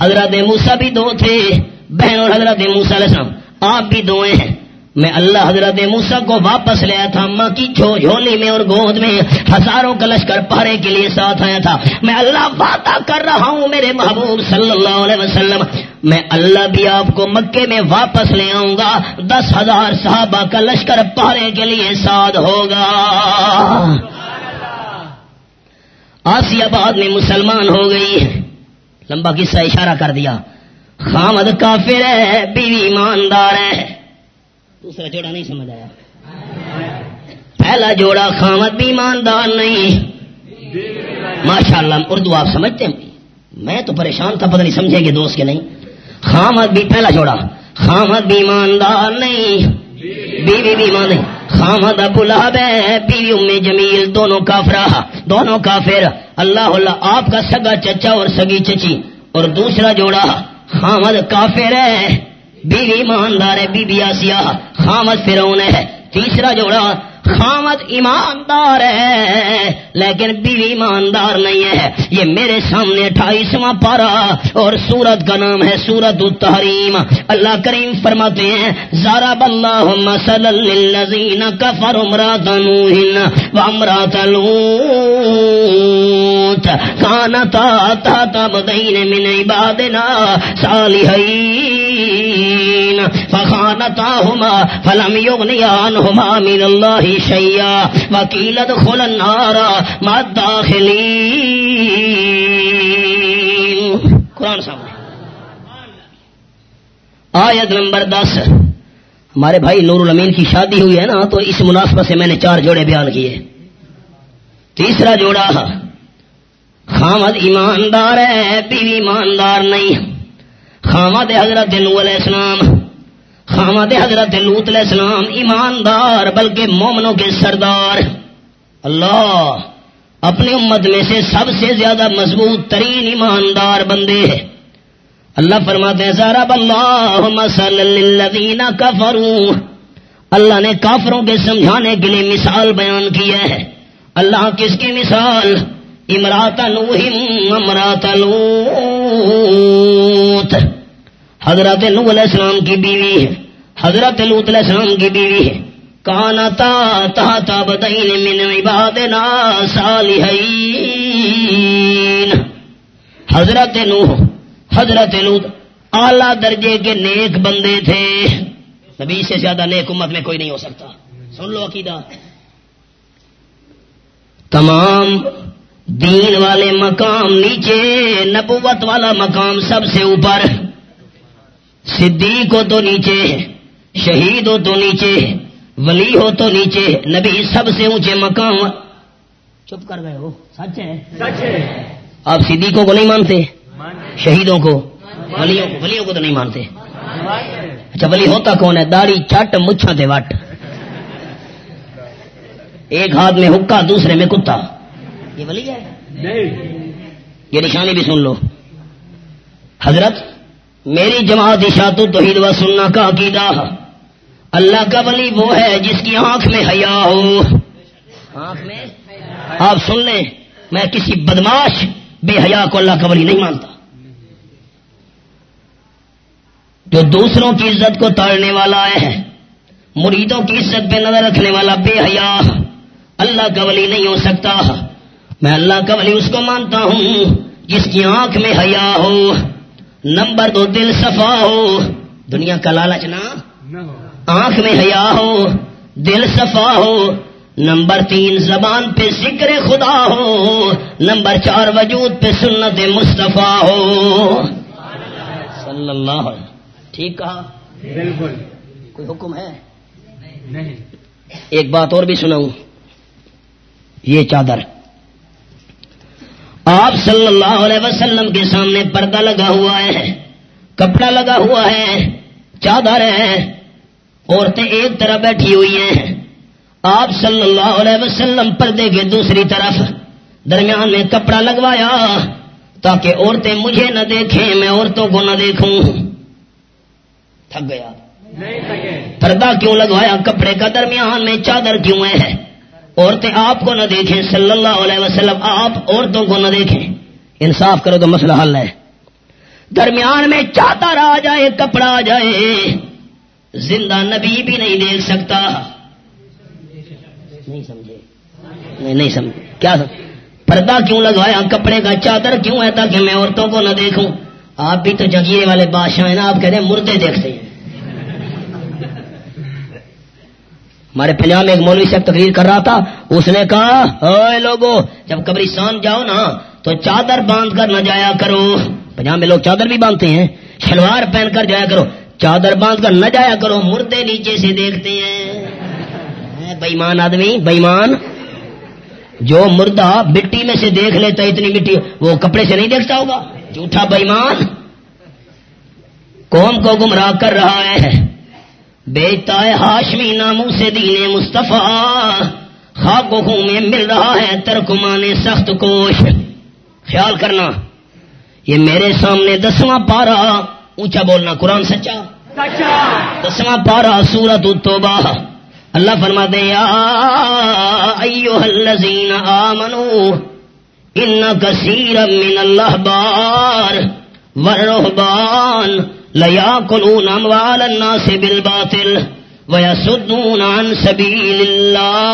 حضرت موسا بھی دو تھے۔ بہن اور حضرت موسا علیہ السلام آپ بھی دو ہیں۔ میں اللہ حضرت موسا کو واپس لیا تھا۔ ماں کی جھولی میں اور گود میں ہزاروں کا لشکر پہرے کے لیے ساتھ آیا تھا۔ میں اللہ وعدہ کر رہا ہوں میرے محبوب صلی اللہ علیہ وسلم۔ میں اللہ بھی آپ کو مکے میں واپس لے آؤں گا۔ دس ہزار صحابہ کا لشکر پہرے کے لیے ساتھ ہوگا۔ آسیہ بعد میں مسلمان ہو گئی لمبا قصہ اشارہ کر دیا۔ خامد کافر ہے، بیوی ایماندار ہے۔ دوسرا جوڑا نہیں سمجھ آیا۔ پہلا جوڑا خامد بھی ایماندار نہیں۔ ماشاء اللہ اردو آپ سمجھتے ہیں۔ میں تو پریشان تھا، پتہ نہیں سمجھے گے دوست کے نہیں۔ خامد بھی پہلا جوڑا۔ خامد بھی ایماندار نہیں۔ بیوی بھی مانے خامد ابلاب ہے۔ بیوی ام جمیل۔ دونوں کافرا دونوں کافر۔ اللہ اللہ، آپ کا سگا چچا اور سگی چچی۔ اور دوسرا جوڑا خامد کافر ہے۔ بیوی ایماندار ہے، بیوی آسیا خامد فرون ہے۔ تیسرا جوڑا خامد ایماندار ہے، لیکن بیوی ایماندار نہیں ہے۔ یہ میرے سامنے اٹھائیسواں پارا اور سورت کا نام ہے سورت التحریم۔ اللہ کریم فرماتے ہیں زارا بلّہ مسل الزین کفر امرات نوہن و امرات لون کانتا تا بدین من عبادنا صالحین۔ فخانتاہما فلم یغنیانہما من اللہ شیا وکیلت خلن آرا مت داخلی قرآن سامنے۔ آیت نمبر دس۔ ہمارے بھائی نور الامین کی شادی ہوئی ہے نا، تو اس مناسبت سے میں نے چار جوڑے بیان کیے۔ تیسرا جوڑا خامد ایماندار ہے، بیوی ایماندار نہیں۔ خامد حضرت نو علیہ السلام، خامد حضرت لوت علیہ السلام ایماندار بلکہ مومنوں کے سردار۔ اللہ، اپنی امت میں سے سب سے زیادہ مضبوط ترین ایماندار بندے ہیں۔ اللہ فرماتے ہیں سارا اللہ مسلین کفروں اللہ نے کافروں کے سمجھانے کے لیے مثال بیان کی ہے۔ اللہ کس کی مثال؟ امرات امرات لوت۔ حضرت نو علیہ السلام کی بیوی ہے۔ حضرت لوت علیہ السلام کی بیوی ہے۔ کانا تا تا تا بدین من عبادنا صالحین۔ حضرت نو حضرت لوت اعلی درجے کے نیک بندے تھے۔ نبی سے زیادہ نیک امت میں کوئی نہیں ہو سکتا۔ سن لو عقیدہ۔ تمام دین والے مقام نیچے نبوت والا مقام سب سے اوپر۔ صدیق ہو تو نیچے شہید ہو تو نیچے ولی ہو تو نیچے نبی سب سے اونچے مقام۔ چپ کر گئے ہو سچ ہے؟ آپ صدیقوں کو نہیں مانتے؟ شہیدوں کو؟ ولیوں کو؟ ولیوں کو تو نہیں مانتے۔ اچھا ولی ہوتا کون ہے؟ داڑھی چٹ مچھا دے وٹ۔ ایک ہاتھ میں حکا دوسرے میں کتا۔ یہ ولی ہے؟ یہ نشانی بھی سن لو۔ حضرت میری جماعت اشاعت توحید و سننا کا عقیدہ اللہ کا ولی وہ ہے جس کی آنکھ میں حیا ہو۔ آنکھ میں؟ آپ سن لیں میں کسی بدماش بے حیا کو اللہ کا ولی نہیں مانتا۔ جو دوسروں کی عزت کو تاڑنے والا ہے مریدوں کی عزت پہ نظر رکھنے والا بے حیا اللہ کا ولی نہیں ہو سکتا۔ میں اللہ کا ولی اس کو مانتا ہوں جس کی آنکھ میں حیا ہو نمبر دو دل صفا ہو۔ دنیا کا لالچ نہ آنکھ میں حیا ہو دل صفا ہو۔ نمبر تین زبان پہ ذکر خدا ہو۔ نمبر چار وجود پہ سنت مصطفیٰ ہو۔ صلی اللہ ٹھیک کہا؟ بالکل۔ کوئی حکم ہے؟ نہیں۔ ایک بات اور بھی سناؤں۔ یہ چادر۔ آپ صلی اللہ علیہ وسلم کے سامنے پردہ لگا ہوا ہے کپڑا لگا ہوا ہے چادر ہے عورتیں ایک طرح بیٹھی ہوئی ہیں۔ آپ صلی اللہ علیہ وسلم پردے کے دوسری طرف درمیان میں کپڑا لگوایا تاکہ عورتیں مجھے نہ دیکھیں میں عورتوں کو نہ دیکھوں۔ تھک گیا۔ پردہ کیوں لگوایا؟ کپڑے کا درمیان میں چادر کیوں ہے؟ عورتیں آپ کو نہ دیکھیں، صلی اللہ علیہ وسلم، آپ عورتوں کو نہ دیکھیں۔ انصاف کرو تو مسئلہ حل ہے۔ درمیان میں چادر آ جائے، کپڑا آ جائے، زندہ نبی بھی نہیں دیکھ سکتا۔ نہیں سمجھے۔ نہیں نہیں سمجھے۔ کیا پردہ کیوں لگوایا؟ کپڑے کا چادر کیوں ہے تاکہ میں عورتوں کو نہ دیکھوں؟ آپ بھی تو جگیرے والے بادشاہ ہیں نا، آپ کہتے ہیں مردے دیکھتے ہیں۔ ہمارے پنجاب میں ایک مولوی صاحب تقریر کر رہا تھا، اس نے کہا اے لوگو، جب قبرستان جاؤ نا، تو چادر باندھ کر نہ جایا کرو۔ پنجاب میں لوگ چادر بھی باندھتے ہیں، شلوار پہن کر جایا کرو۔ چادر باندھ کر نہ جایا کرو، مردے نیچے سے دیکھتے ہیں۔ بےمان آدمی، بےمان۔ جو مردہ مٹی میں سے دیکھ لیتا اتنی مٹی، وہ کپڑے سے نہیں دیکھتا ہوگا۔ جھوٹا بےمان۔ قوم کو گمراہ کر رہا ہے۔ بیچتا ہے ہاشمی ناموں سے دین مصطفیٰ۔ خاک و خون میں مل رہا ہے ترکمان سخت کوش۔ خیال کرنا یہ میرے سامنے دسواں پارا اونچا بولنا قرآن سچا۔ دسواں پارا سورت توبہ اللہ فرما دے الذین آمنو ان کثیر من اللہ بار ورہبان لیا کلون اموال الناس بالباطل ویسدون عن سبیل اللہ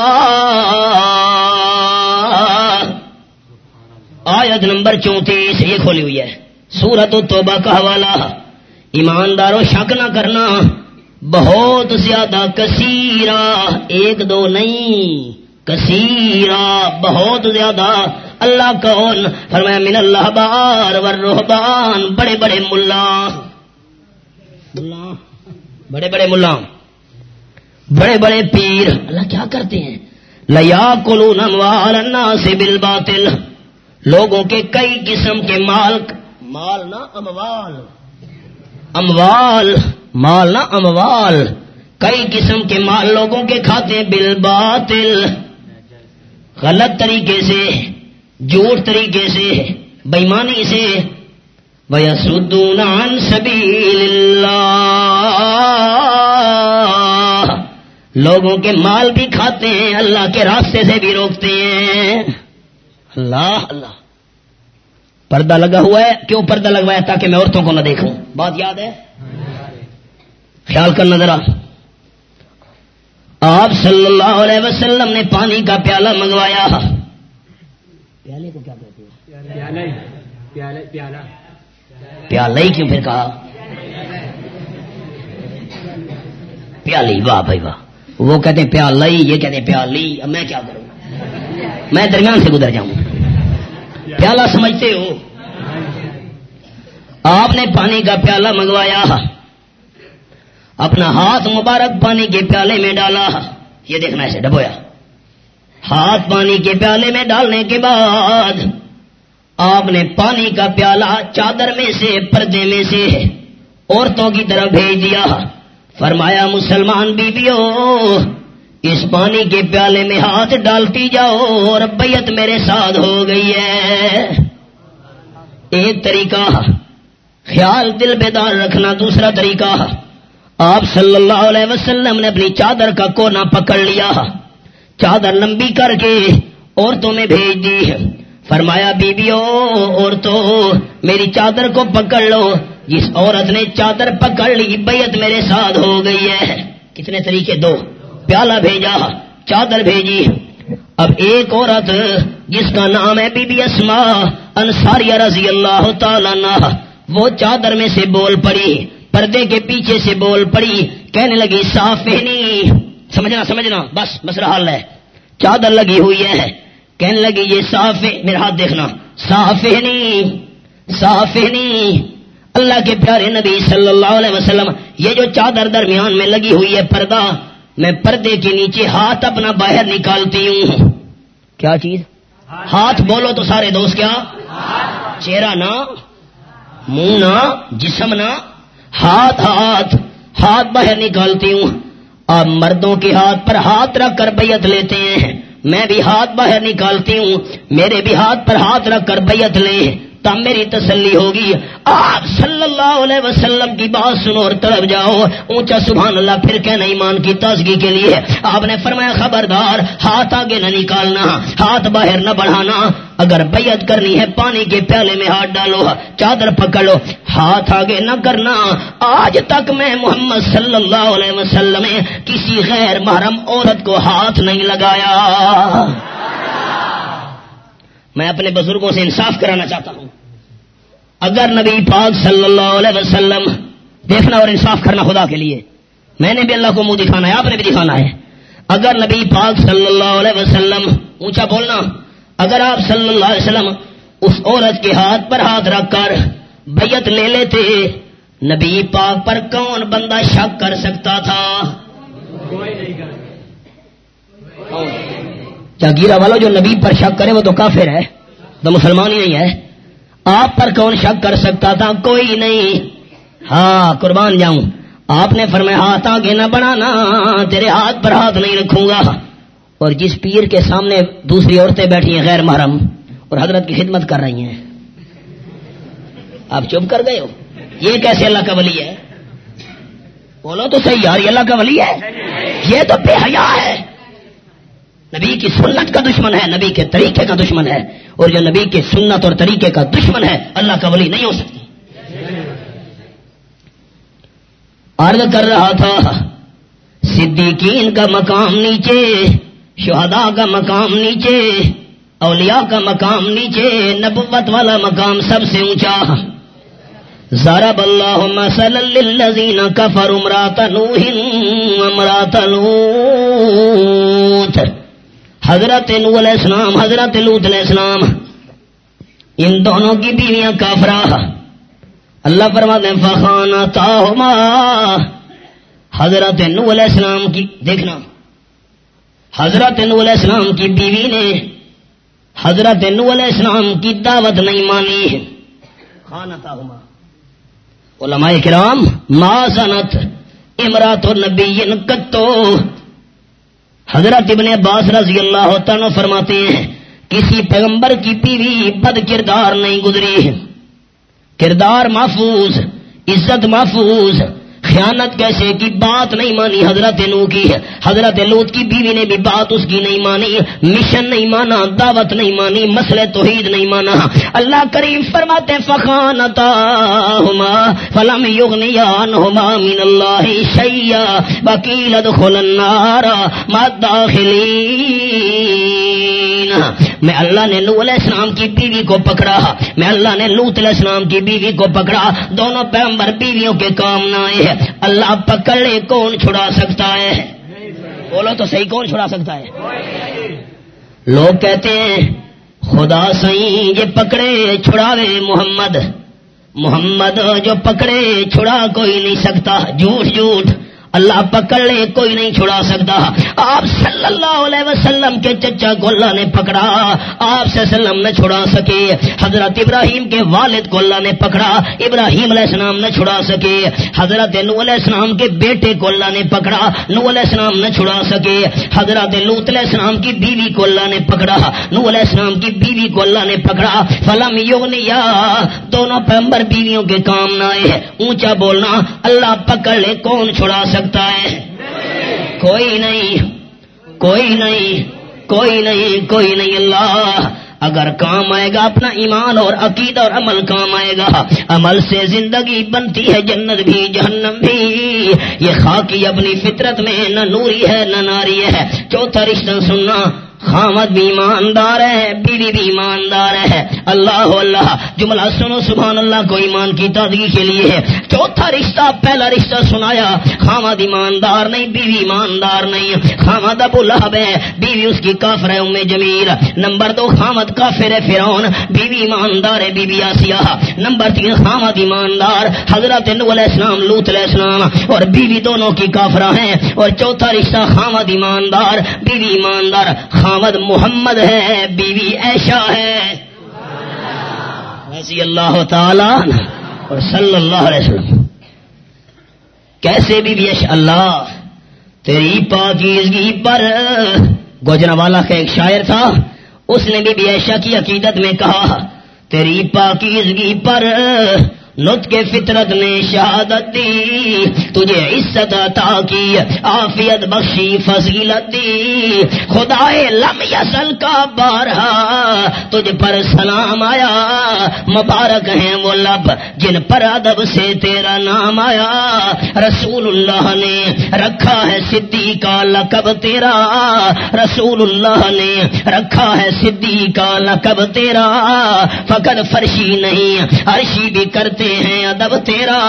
آیت نمبر چونتیس، یہ کھولی ہوئی ہے۔ سورت توبہ کا حوالہ۔ ایمانداروں، شک نہ کرنا۔ بہت زیادہ کثیرا ایک دو نہیں کثیرا بہت زیادہ۔ اللہ کون؟ فرمایا، من اللہ بار ور روحبان بڑے بڑے ملا۔ بڑے بڑے ملا۔ بڑے بڑے پیر۔ اللہ کیا کرتے ہیں؟ لیا کلو نموال سے بل باطل لوگوں کے کئی قسم کے مال مال نہ اموال۔ اموال۔ مال نہ اموال۔ کئی قسم کے مال لوگوں کے کھاتے بل باطل غلط طریقے سے، جھوٹ طریقے سے، بےمانی سے۔ عن سبیل اللہ لوگوں کے مال بھی کھاتے ہیں، اللہ کے راستے سے بھی روکتے ہیں۔ اللہ اللہ۔ پردہ لگا ہوا ہے۔ کیوں پردہ لگوایا؟ تاکہ میں عورتوں کو نہ دیکھوں۔ بات یاد ہے؟ خیال کرنا ذرا۔ آپ صلی اللہ علیہ وسلم نے پانی کا پیالہ منگوایا۔ پیالے کو کیا کہتے ہیں؟ پیالہ۔ ہی کیوں پھر کہا؟ پیالی، واہ بھائی واہ۔ وہ کہتے ہیں پیالہ ہی یہ کہتے ہیں پیالی، اب میں کیا کروں؟ میں درمیان سے گزر جاؤں۔ پیالہ سمجھتے ہو۔ آپ نے پانی کا پیالہ منگوایا۔ اپنا ہاتھ مبارک پانی کے پیالے میں ڈالا۔ یہ دیکھنا ایسے ڈبویا۔ ہاتھ پانی کے پیالے میں ڈالنے کے بعد آپ نے پانی کا پیالہ چادر میں سے، پردے میں سے عورتوں کی طرف بھیج دیا۔ فرمایا، مسلمان بیویوں اس پانی کے پیالے میں ہاتھ ڈالتی جاؤ اور بیت میرے ساتھ ہو گئی ہے۔ ایک طریقہ، خیال دل بیدار رکھنا دوسرا طریقہ، آپ صلی اللہ علیہ وسلم نے اپنی چادر کا کونا پکڑ لیا۔ چادر لمبی کر کے عورتوں میں بھیج دی۔ فرمایا بیویو عورتوں میری چادر کو پکڑ لو۔ جس عورت نے چادر پکڑ لی بیت میرے ساتھ ہو گئی ہے۔ کتنے طریقے دو۔ پیالہ بھیجا، چادر بھیجی۔ اب ایک عورت، جس کا نام ہے بی بی اسما انصاریہ رضی اللہ تعالی وہ چادر میں سے بول پڑی، پردے کے پیچھے سے بول پڑی، کہنے لگی صاف سمجھنا سمجھنا۔ بس بس حال ہے چادر لگی ہوئی ہے۔ کہنے لگی، یہ صاف میرا ہاتھ دیکھنا۔ صاف صاف نہیں۔ اللہ کے پیارے نبی صلی اللہ علیہ وسلم، یہ جو چادر درمیان میں لگی ہوئی ہے پردہ، میں پردے کے نیچے ہاتھ اپنا باہر نکالتی ہوں۔ کیا چیز؟ ہاتھ بولو تو سارے دوست کیا؟ چہرہ نہ، منہ نہ، جسم نہ، ہاتھ ہاتھ ہاتھ باہر نکالتی ہوں۔ آپ مردوں کے ہاتھ پر ہاتھ رکھ کر بیعت لیتے ہیں۔ میں بھی ہاتھ باہر نکالتی ہوں، میرے بھی ہاتھ پر ہاتھ رکھ کر بیعت لے تب میری تسلی ہوگی۔ آپ صلی اللہ علیہ وسلم کی بات سنو اور طرف جاؤ۔ اونچا سبحان اللہ، پھر کہنا ایمان کی تازگی کے لیے۔ آپ نے فرمایا، خبردار، ہاتھ آگے نہ نکالنا، ہاتھ باہر نہ بڑھانا۔ اگر بیعت کرنی ہے، پانی کے پیالے میں ہاتھ ڈالو، چادر پکڑ لو ہاتھ آگے نہ کرنا۔ آج تک میں محمد صلی اللہ علیہ وسلم کسی غیر محرم عورت کو ہاتھ نہیں لگایا۔ میں اپنے بزرگوں سے انصاف کرانا چاہتا ہوں۔ اگر نبی پاک صلی اللہ علیہ وسلم دیکھنا اور انصاف کرنا خدا کے لیے میں نے بھی اللہ کو منہ دکھانا ہے آپ نے بھی دکھانا ہے۔ اگر نبی پاک صلی اللہ علیہ وسلم اونچا بولنا اگر آپ صلی اللہ علیہ وسلم اس عورت کے ہاتھ پر ہاتھ رکھ کر بیت لے لیتے نبی پاک پر کون بندہ شک کر سکتا تھا؟ جاگیرہ والا جو نبی پر شک کرے وہ تو کافر ہے تو مسلمان ہی نہیں ہے۔ آپ پر کون شک کر سکتا تھا؟ کوئی نہیں۔ ہاں قربان جاؤں۔ آپ نے فرمایا ہاتھ آگے نہ بڑھانا تیرے ہاتھ پر ہاتھ نہیں رکھوں گا۔ اور جس پیر کے سامنے دوسری عورتیں بیٹھی ہیں، غیر محرم، اور حضرت کی خدمت کر رہی ہیں۔ آپ چپ کر گئے ہو۔ یہ کیسے اللہ کا ولی ہے؟ بولو تو صحیح، یار، یہ اللہ کا ولی ہے؟ یہ تو بے حیا ہے۔ نبی کی سنت کا دشمن ہے، نبی کے طریقے کا دشمن ہے۔ اور جو نبی کی سنت اور طریقے کا دشمن ہے، اللہ کا ولی نہیں ہو سکتی۔ عرض کر رہا تھا، صدیقین کا مقام نیچے، شہداء کا مقام نیچے، اولیاء کا مقام نیچے، نبوت والا مقام سب سے اونچا۔ ضرب اللہ مثلا للذین کفروا امرات نوح امرات لوط۔ حضرت نوح علیہ السلام، حضرت لوط علیہ السلام۔ ان دونوں کی بیویاں کافرہ اللہ فرماتے ہیں فخانہ تاہما حضرت نوح علیہ السلام کی، دیکھنا۔ حضرت نوح علیہ السلام کی بیوی نے حضرت نو علیہ السلام کی دعوت نہیں مانی۔ خانتا علماء کرام، ما سنت امرات نبی کتو حضرت ابن عباس رضی اللہ تعالیٰ فرماتے ہیں، کسی پیغمبر کی بیوی بد کردار نہیں گزری۔ کردار محفوظ، عزت محفوظ۔ خیانت کیسے کی بات نہیں مانی حضرت نو کی ہے۔ حضرت لوت کی بیوی نے بھی بات اس کی نہیں مانی۔ مشن نہیں مانا، دعوت نہیں مانی، مسئلہ توحید نہیں مانا۔ اللہ کریم فرماتے فخانتا ہما فلم یغنیان ہما من اللہ شیع وکیل دخل النار ما داخلین میں اللہ نے نو علیہ السلام کی بیوی کو پکڑا۔ میں اللہ نے لوت علیہ السلام کی بیوی کو پکڑا۔ دونوں پیغمبر بیویوں کے کام نہ آئے اللہ پکڑ لے کون چھڑا سکتا ہے؟ بولو تو صحیح، کون چھڑا سکتا ہے؟ لوگ کہتے ہیں، خدا سی یہ پکڑے چھڑاوے محمد۔ محمد جو پکڑے چھڑا کوئی نہیں سکتا۔ جھوٹ جھوٹ۔ اللہ پکڑ لے، کوئی نہیں چھڑا سکتا۔ آپ صلی اللہ علیہ وسلم کے چچا کو اللہ نے پکڑا، آپ سے وسلم نہ چھڑا سکے۔ حضرت ابراہیم کے والد کو اللہ نے پکڑا، ابراہیم علیہ السلام نہ چھڑا سکے۔ حضرت نو علیہ السلام کے بیٹے کو اللہ نے پکڑا نو علیہ السلام نہ چھڑا سکے۔ حضرت لوت علیہ السلام کی بیوی کو اللہ نے پکڑا نو علیہ السلام کی بیوی کو اللہ نے پکڑا۔ فلم یوگنیا دونوں پیمبر بیویوں کے کام نہ آئے۔ اونچا بولنا، اللہ پکڑ لے، کون چھڑا سکے؟ سکتا ہے۔ کوئی نہیں کوئی نہیں کوئی نہیں کوئی نہیں اللہ۔ اگر کام آئے گا، اپنا ایمان اور عقید اور عمل کام آئے گا۔ عمل سے زندگی بنتی ہے، جنت بھی، جہنم بھی۔ یہ خاکی اپنی فطرت میں، نہ نوری ہے، نہ ناری ہے۔ چوتھا رشتہ سننا خامد بھی ایماندار ہے، بیوی بھی ایماندار ہے۔ اللہ اللہ، جملہ سنو، سبحان اللہ کو ایمان کی تازگی کے لیے ہے۔ چوتھا رشتہ، پہلا رشتہ سنایا۔ خامد ایماندار نہیں، بیوی ایماندار نہیں۔ خامد ابو لہب ہے، بیوی اس کی کافر ہے، ام جمیل۔ نمبر دو، خامد کافر ہے، فرعون۔ بیوی ایماندار ہے، بیوی آسیہ۔ نمبر تین، خامد ایماندار، حضرت نو علیہ السلام لوت علیہ السلام۔ اور بیوی دونوں کی کافرہ ہیں۔ اور چوتھا رشتہ، خامد ایماندار، بیوی ایماندار۔ خامد خامد محمد ہے، بیوی ایشا ہے۔ رضی اللہ تعالی اور صلی اللہ علیہ وسلم۔ کیسے بھی ایش اللہ، تیری پاکیزگی پر۔ گوجرا والا کا ایک شاعر تھا، اس نے بھی ایشا کی عقیدت میں کہا، تیری پاکیزگی پر۔ نت کے فطرت نے شہادت دی، تجھے عزت عطا کی آفیت بخشی، فضیلت دی۔ خدا لم یسل کا بارہ تجھ پر سلام آیا۔ مبارک ہیں وہ لب جن پر ادب سے تیرا نام آیا۔ رسول اللہ نے رکھا ہے صدی کا لقب تیرا۔ رسول اللہ نے رکھا ہے صدی کا لقب تیرا۔ فقط فرشی نہیں، عرشی بھی کرتے کرتے ہیں ادب تیرا،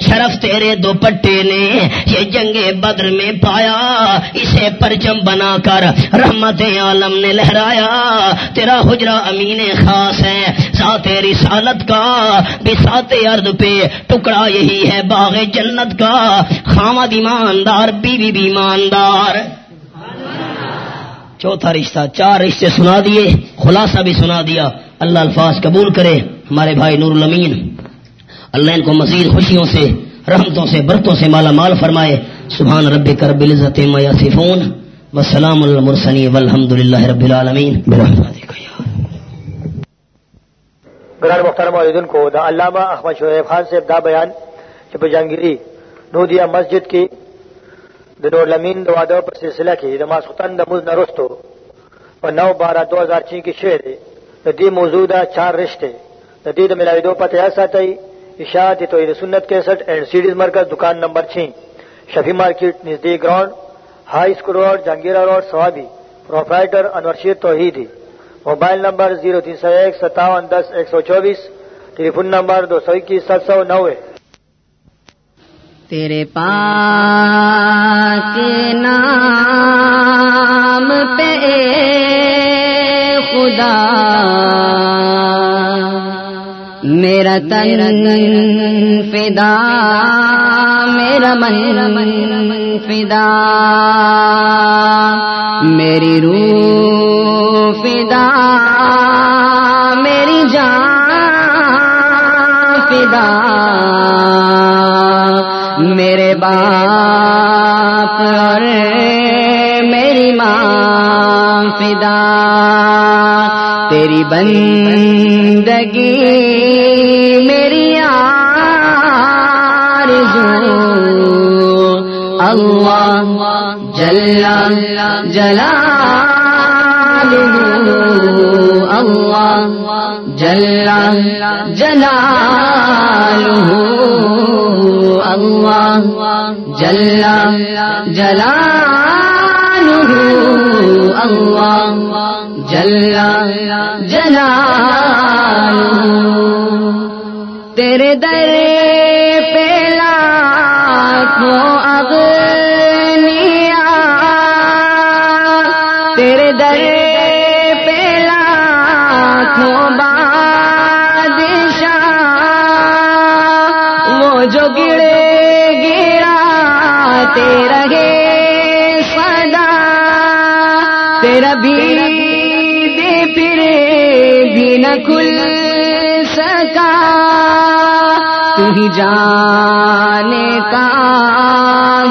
شرف تیرے دوپٹے نے یہ جنگ بدر میں پایا۔ اسے پرچم بنا کر رحمت عالم نے لہرایا۔ تیرا حجرا امین خاص ہے سات رسالت کا بسات ارد پہ ٹکڑا یہی ہے باغ جنت کا۔ خامد ایماندار، بیوی بھی ایماندار۔ چوتھا رشتہ، چار رشتے سنا دیے، خلاصہ بھی سنا دیا۔ اللہ الفاظ قبول کرے، ہمارے بھائی نور المین اللہ ان کو مزید خوشیوں سے، رحمتوں سے برتوں سے مالا مال فرمائے۔ سبحان رب کرب العزت میاسفون وسلام المرسنی والحمد للہ رب العالمین۔ برحمتک گران مختار معدن کو دا علامہ احمد شعیب خان سے دا بیان کہ جہانگیری نودیا مسجد کی دنور لمین دوادو پر سلسلہ کی دما سلطان دموز نرستو۔ اور نو بارہ دو ہزار چین کی شعر دی موجودہ چار رشتے۔ ندید ملائی دو پتہ ایسا تئی اشاعت توحید سنت کیسٹ اینڈ سیڈیز مرکز دکان نمبر چھ شفی مارکیٹ، نزدیک ground, high school road, Jahangira road, Swabi proprietor Anwarsher Tauheedi mobile number zero تین سو ایک، ستاون دس، ایک سو چوبیس۔ ٹیلیفون نمبر دو سو اکیس، سات سو نوے۔ تیرے پاک نام پہ خدا۔ میرا تن فدا میرا من فدا میری روح فدا میری جان فدا میرے باپ اور میری ماں فدا تیری بندگی اللہ جل جلا اللہ جل جلا اللہ جل جلا اللہ جل جلا تیرے در لاکھوں اغنیا تیرے در پہ لاکھوں بادشاہ وہ جو گڑے گرا تیرا گے سدا تیرا بھی دے پھر بھی نہ کھل تو ہی جانے کا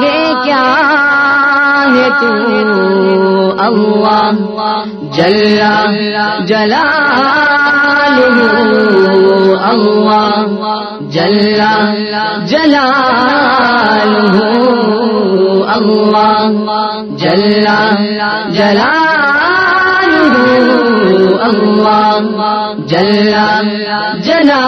ہے کیا ہے تو اللہ جل جلا اللہ جل جلا اللہ جل جلا اللہ جل جلا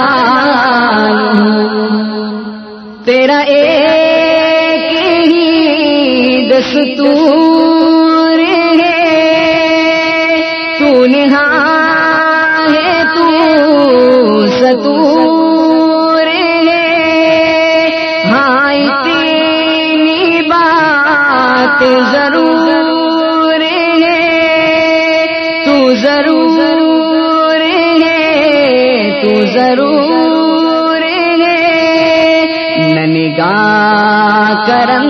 تیرا ایک ہی دستور ہے تو نہا ہے تو ستور ہے ہاں اتنی بات ضرور ضرور ہے، تو ضرور ہے۔ نگاہ کرم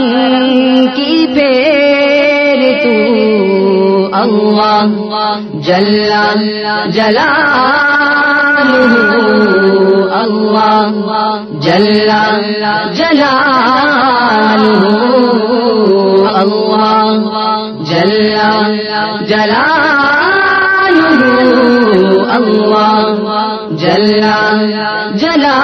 کی پیر تو اللہ جل جلا اللہ جل جلا اللہ جل جلا اللہ جلا جلا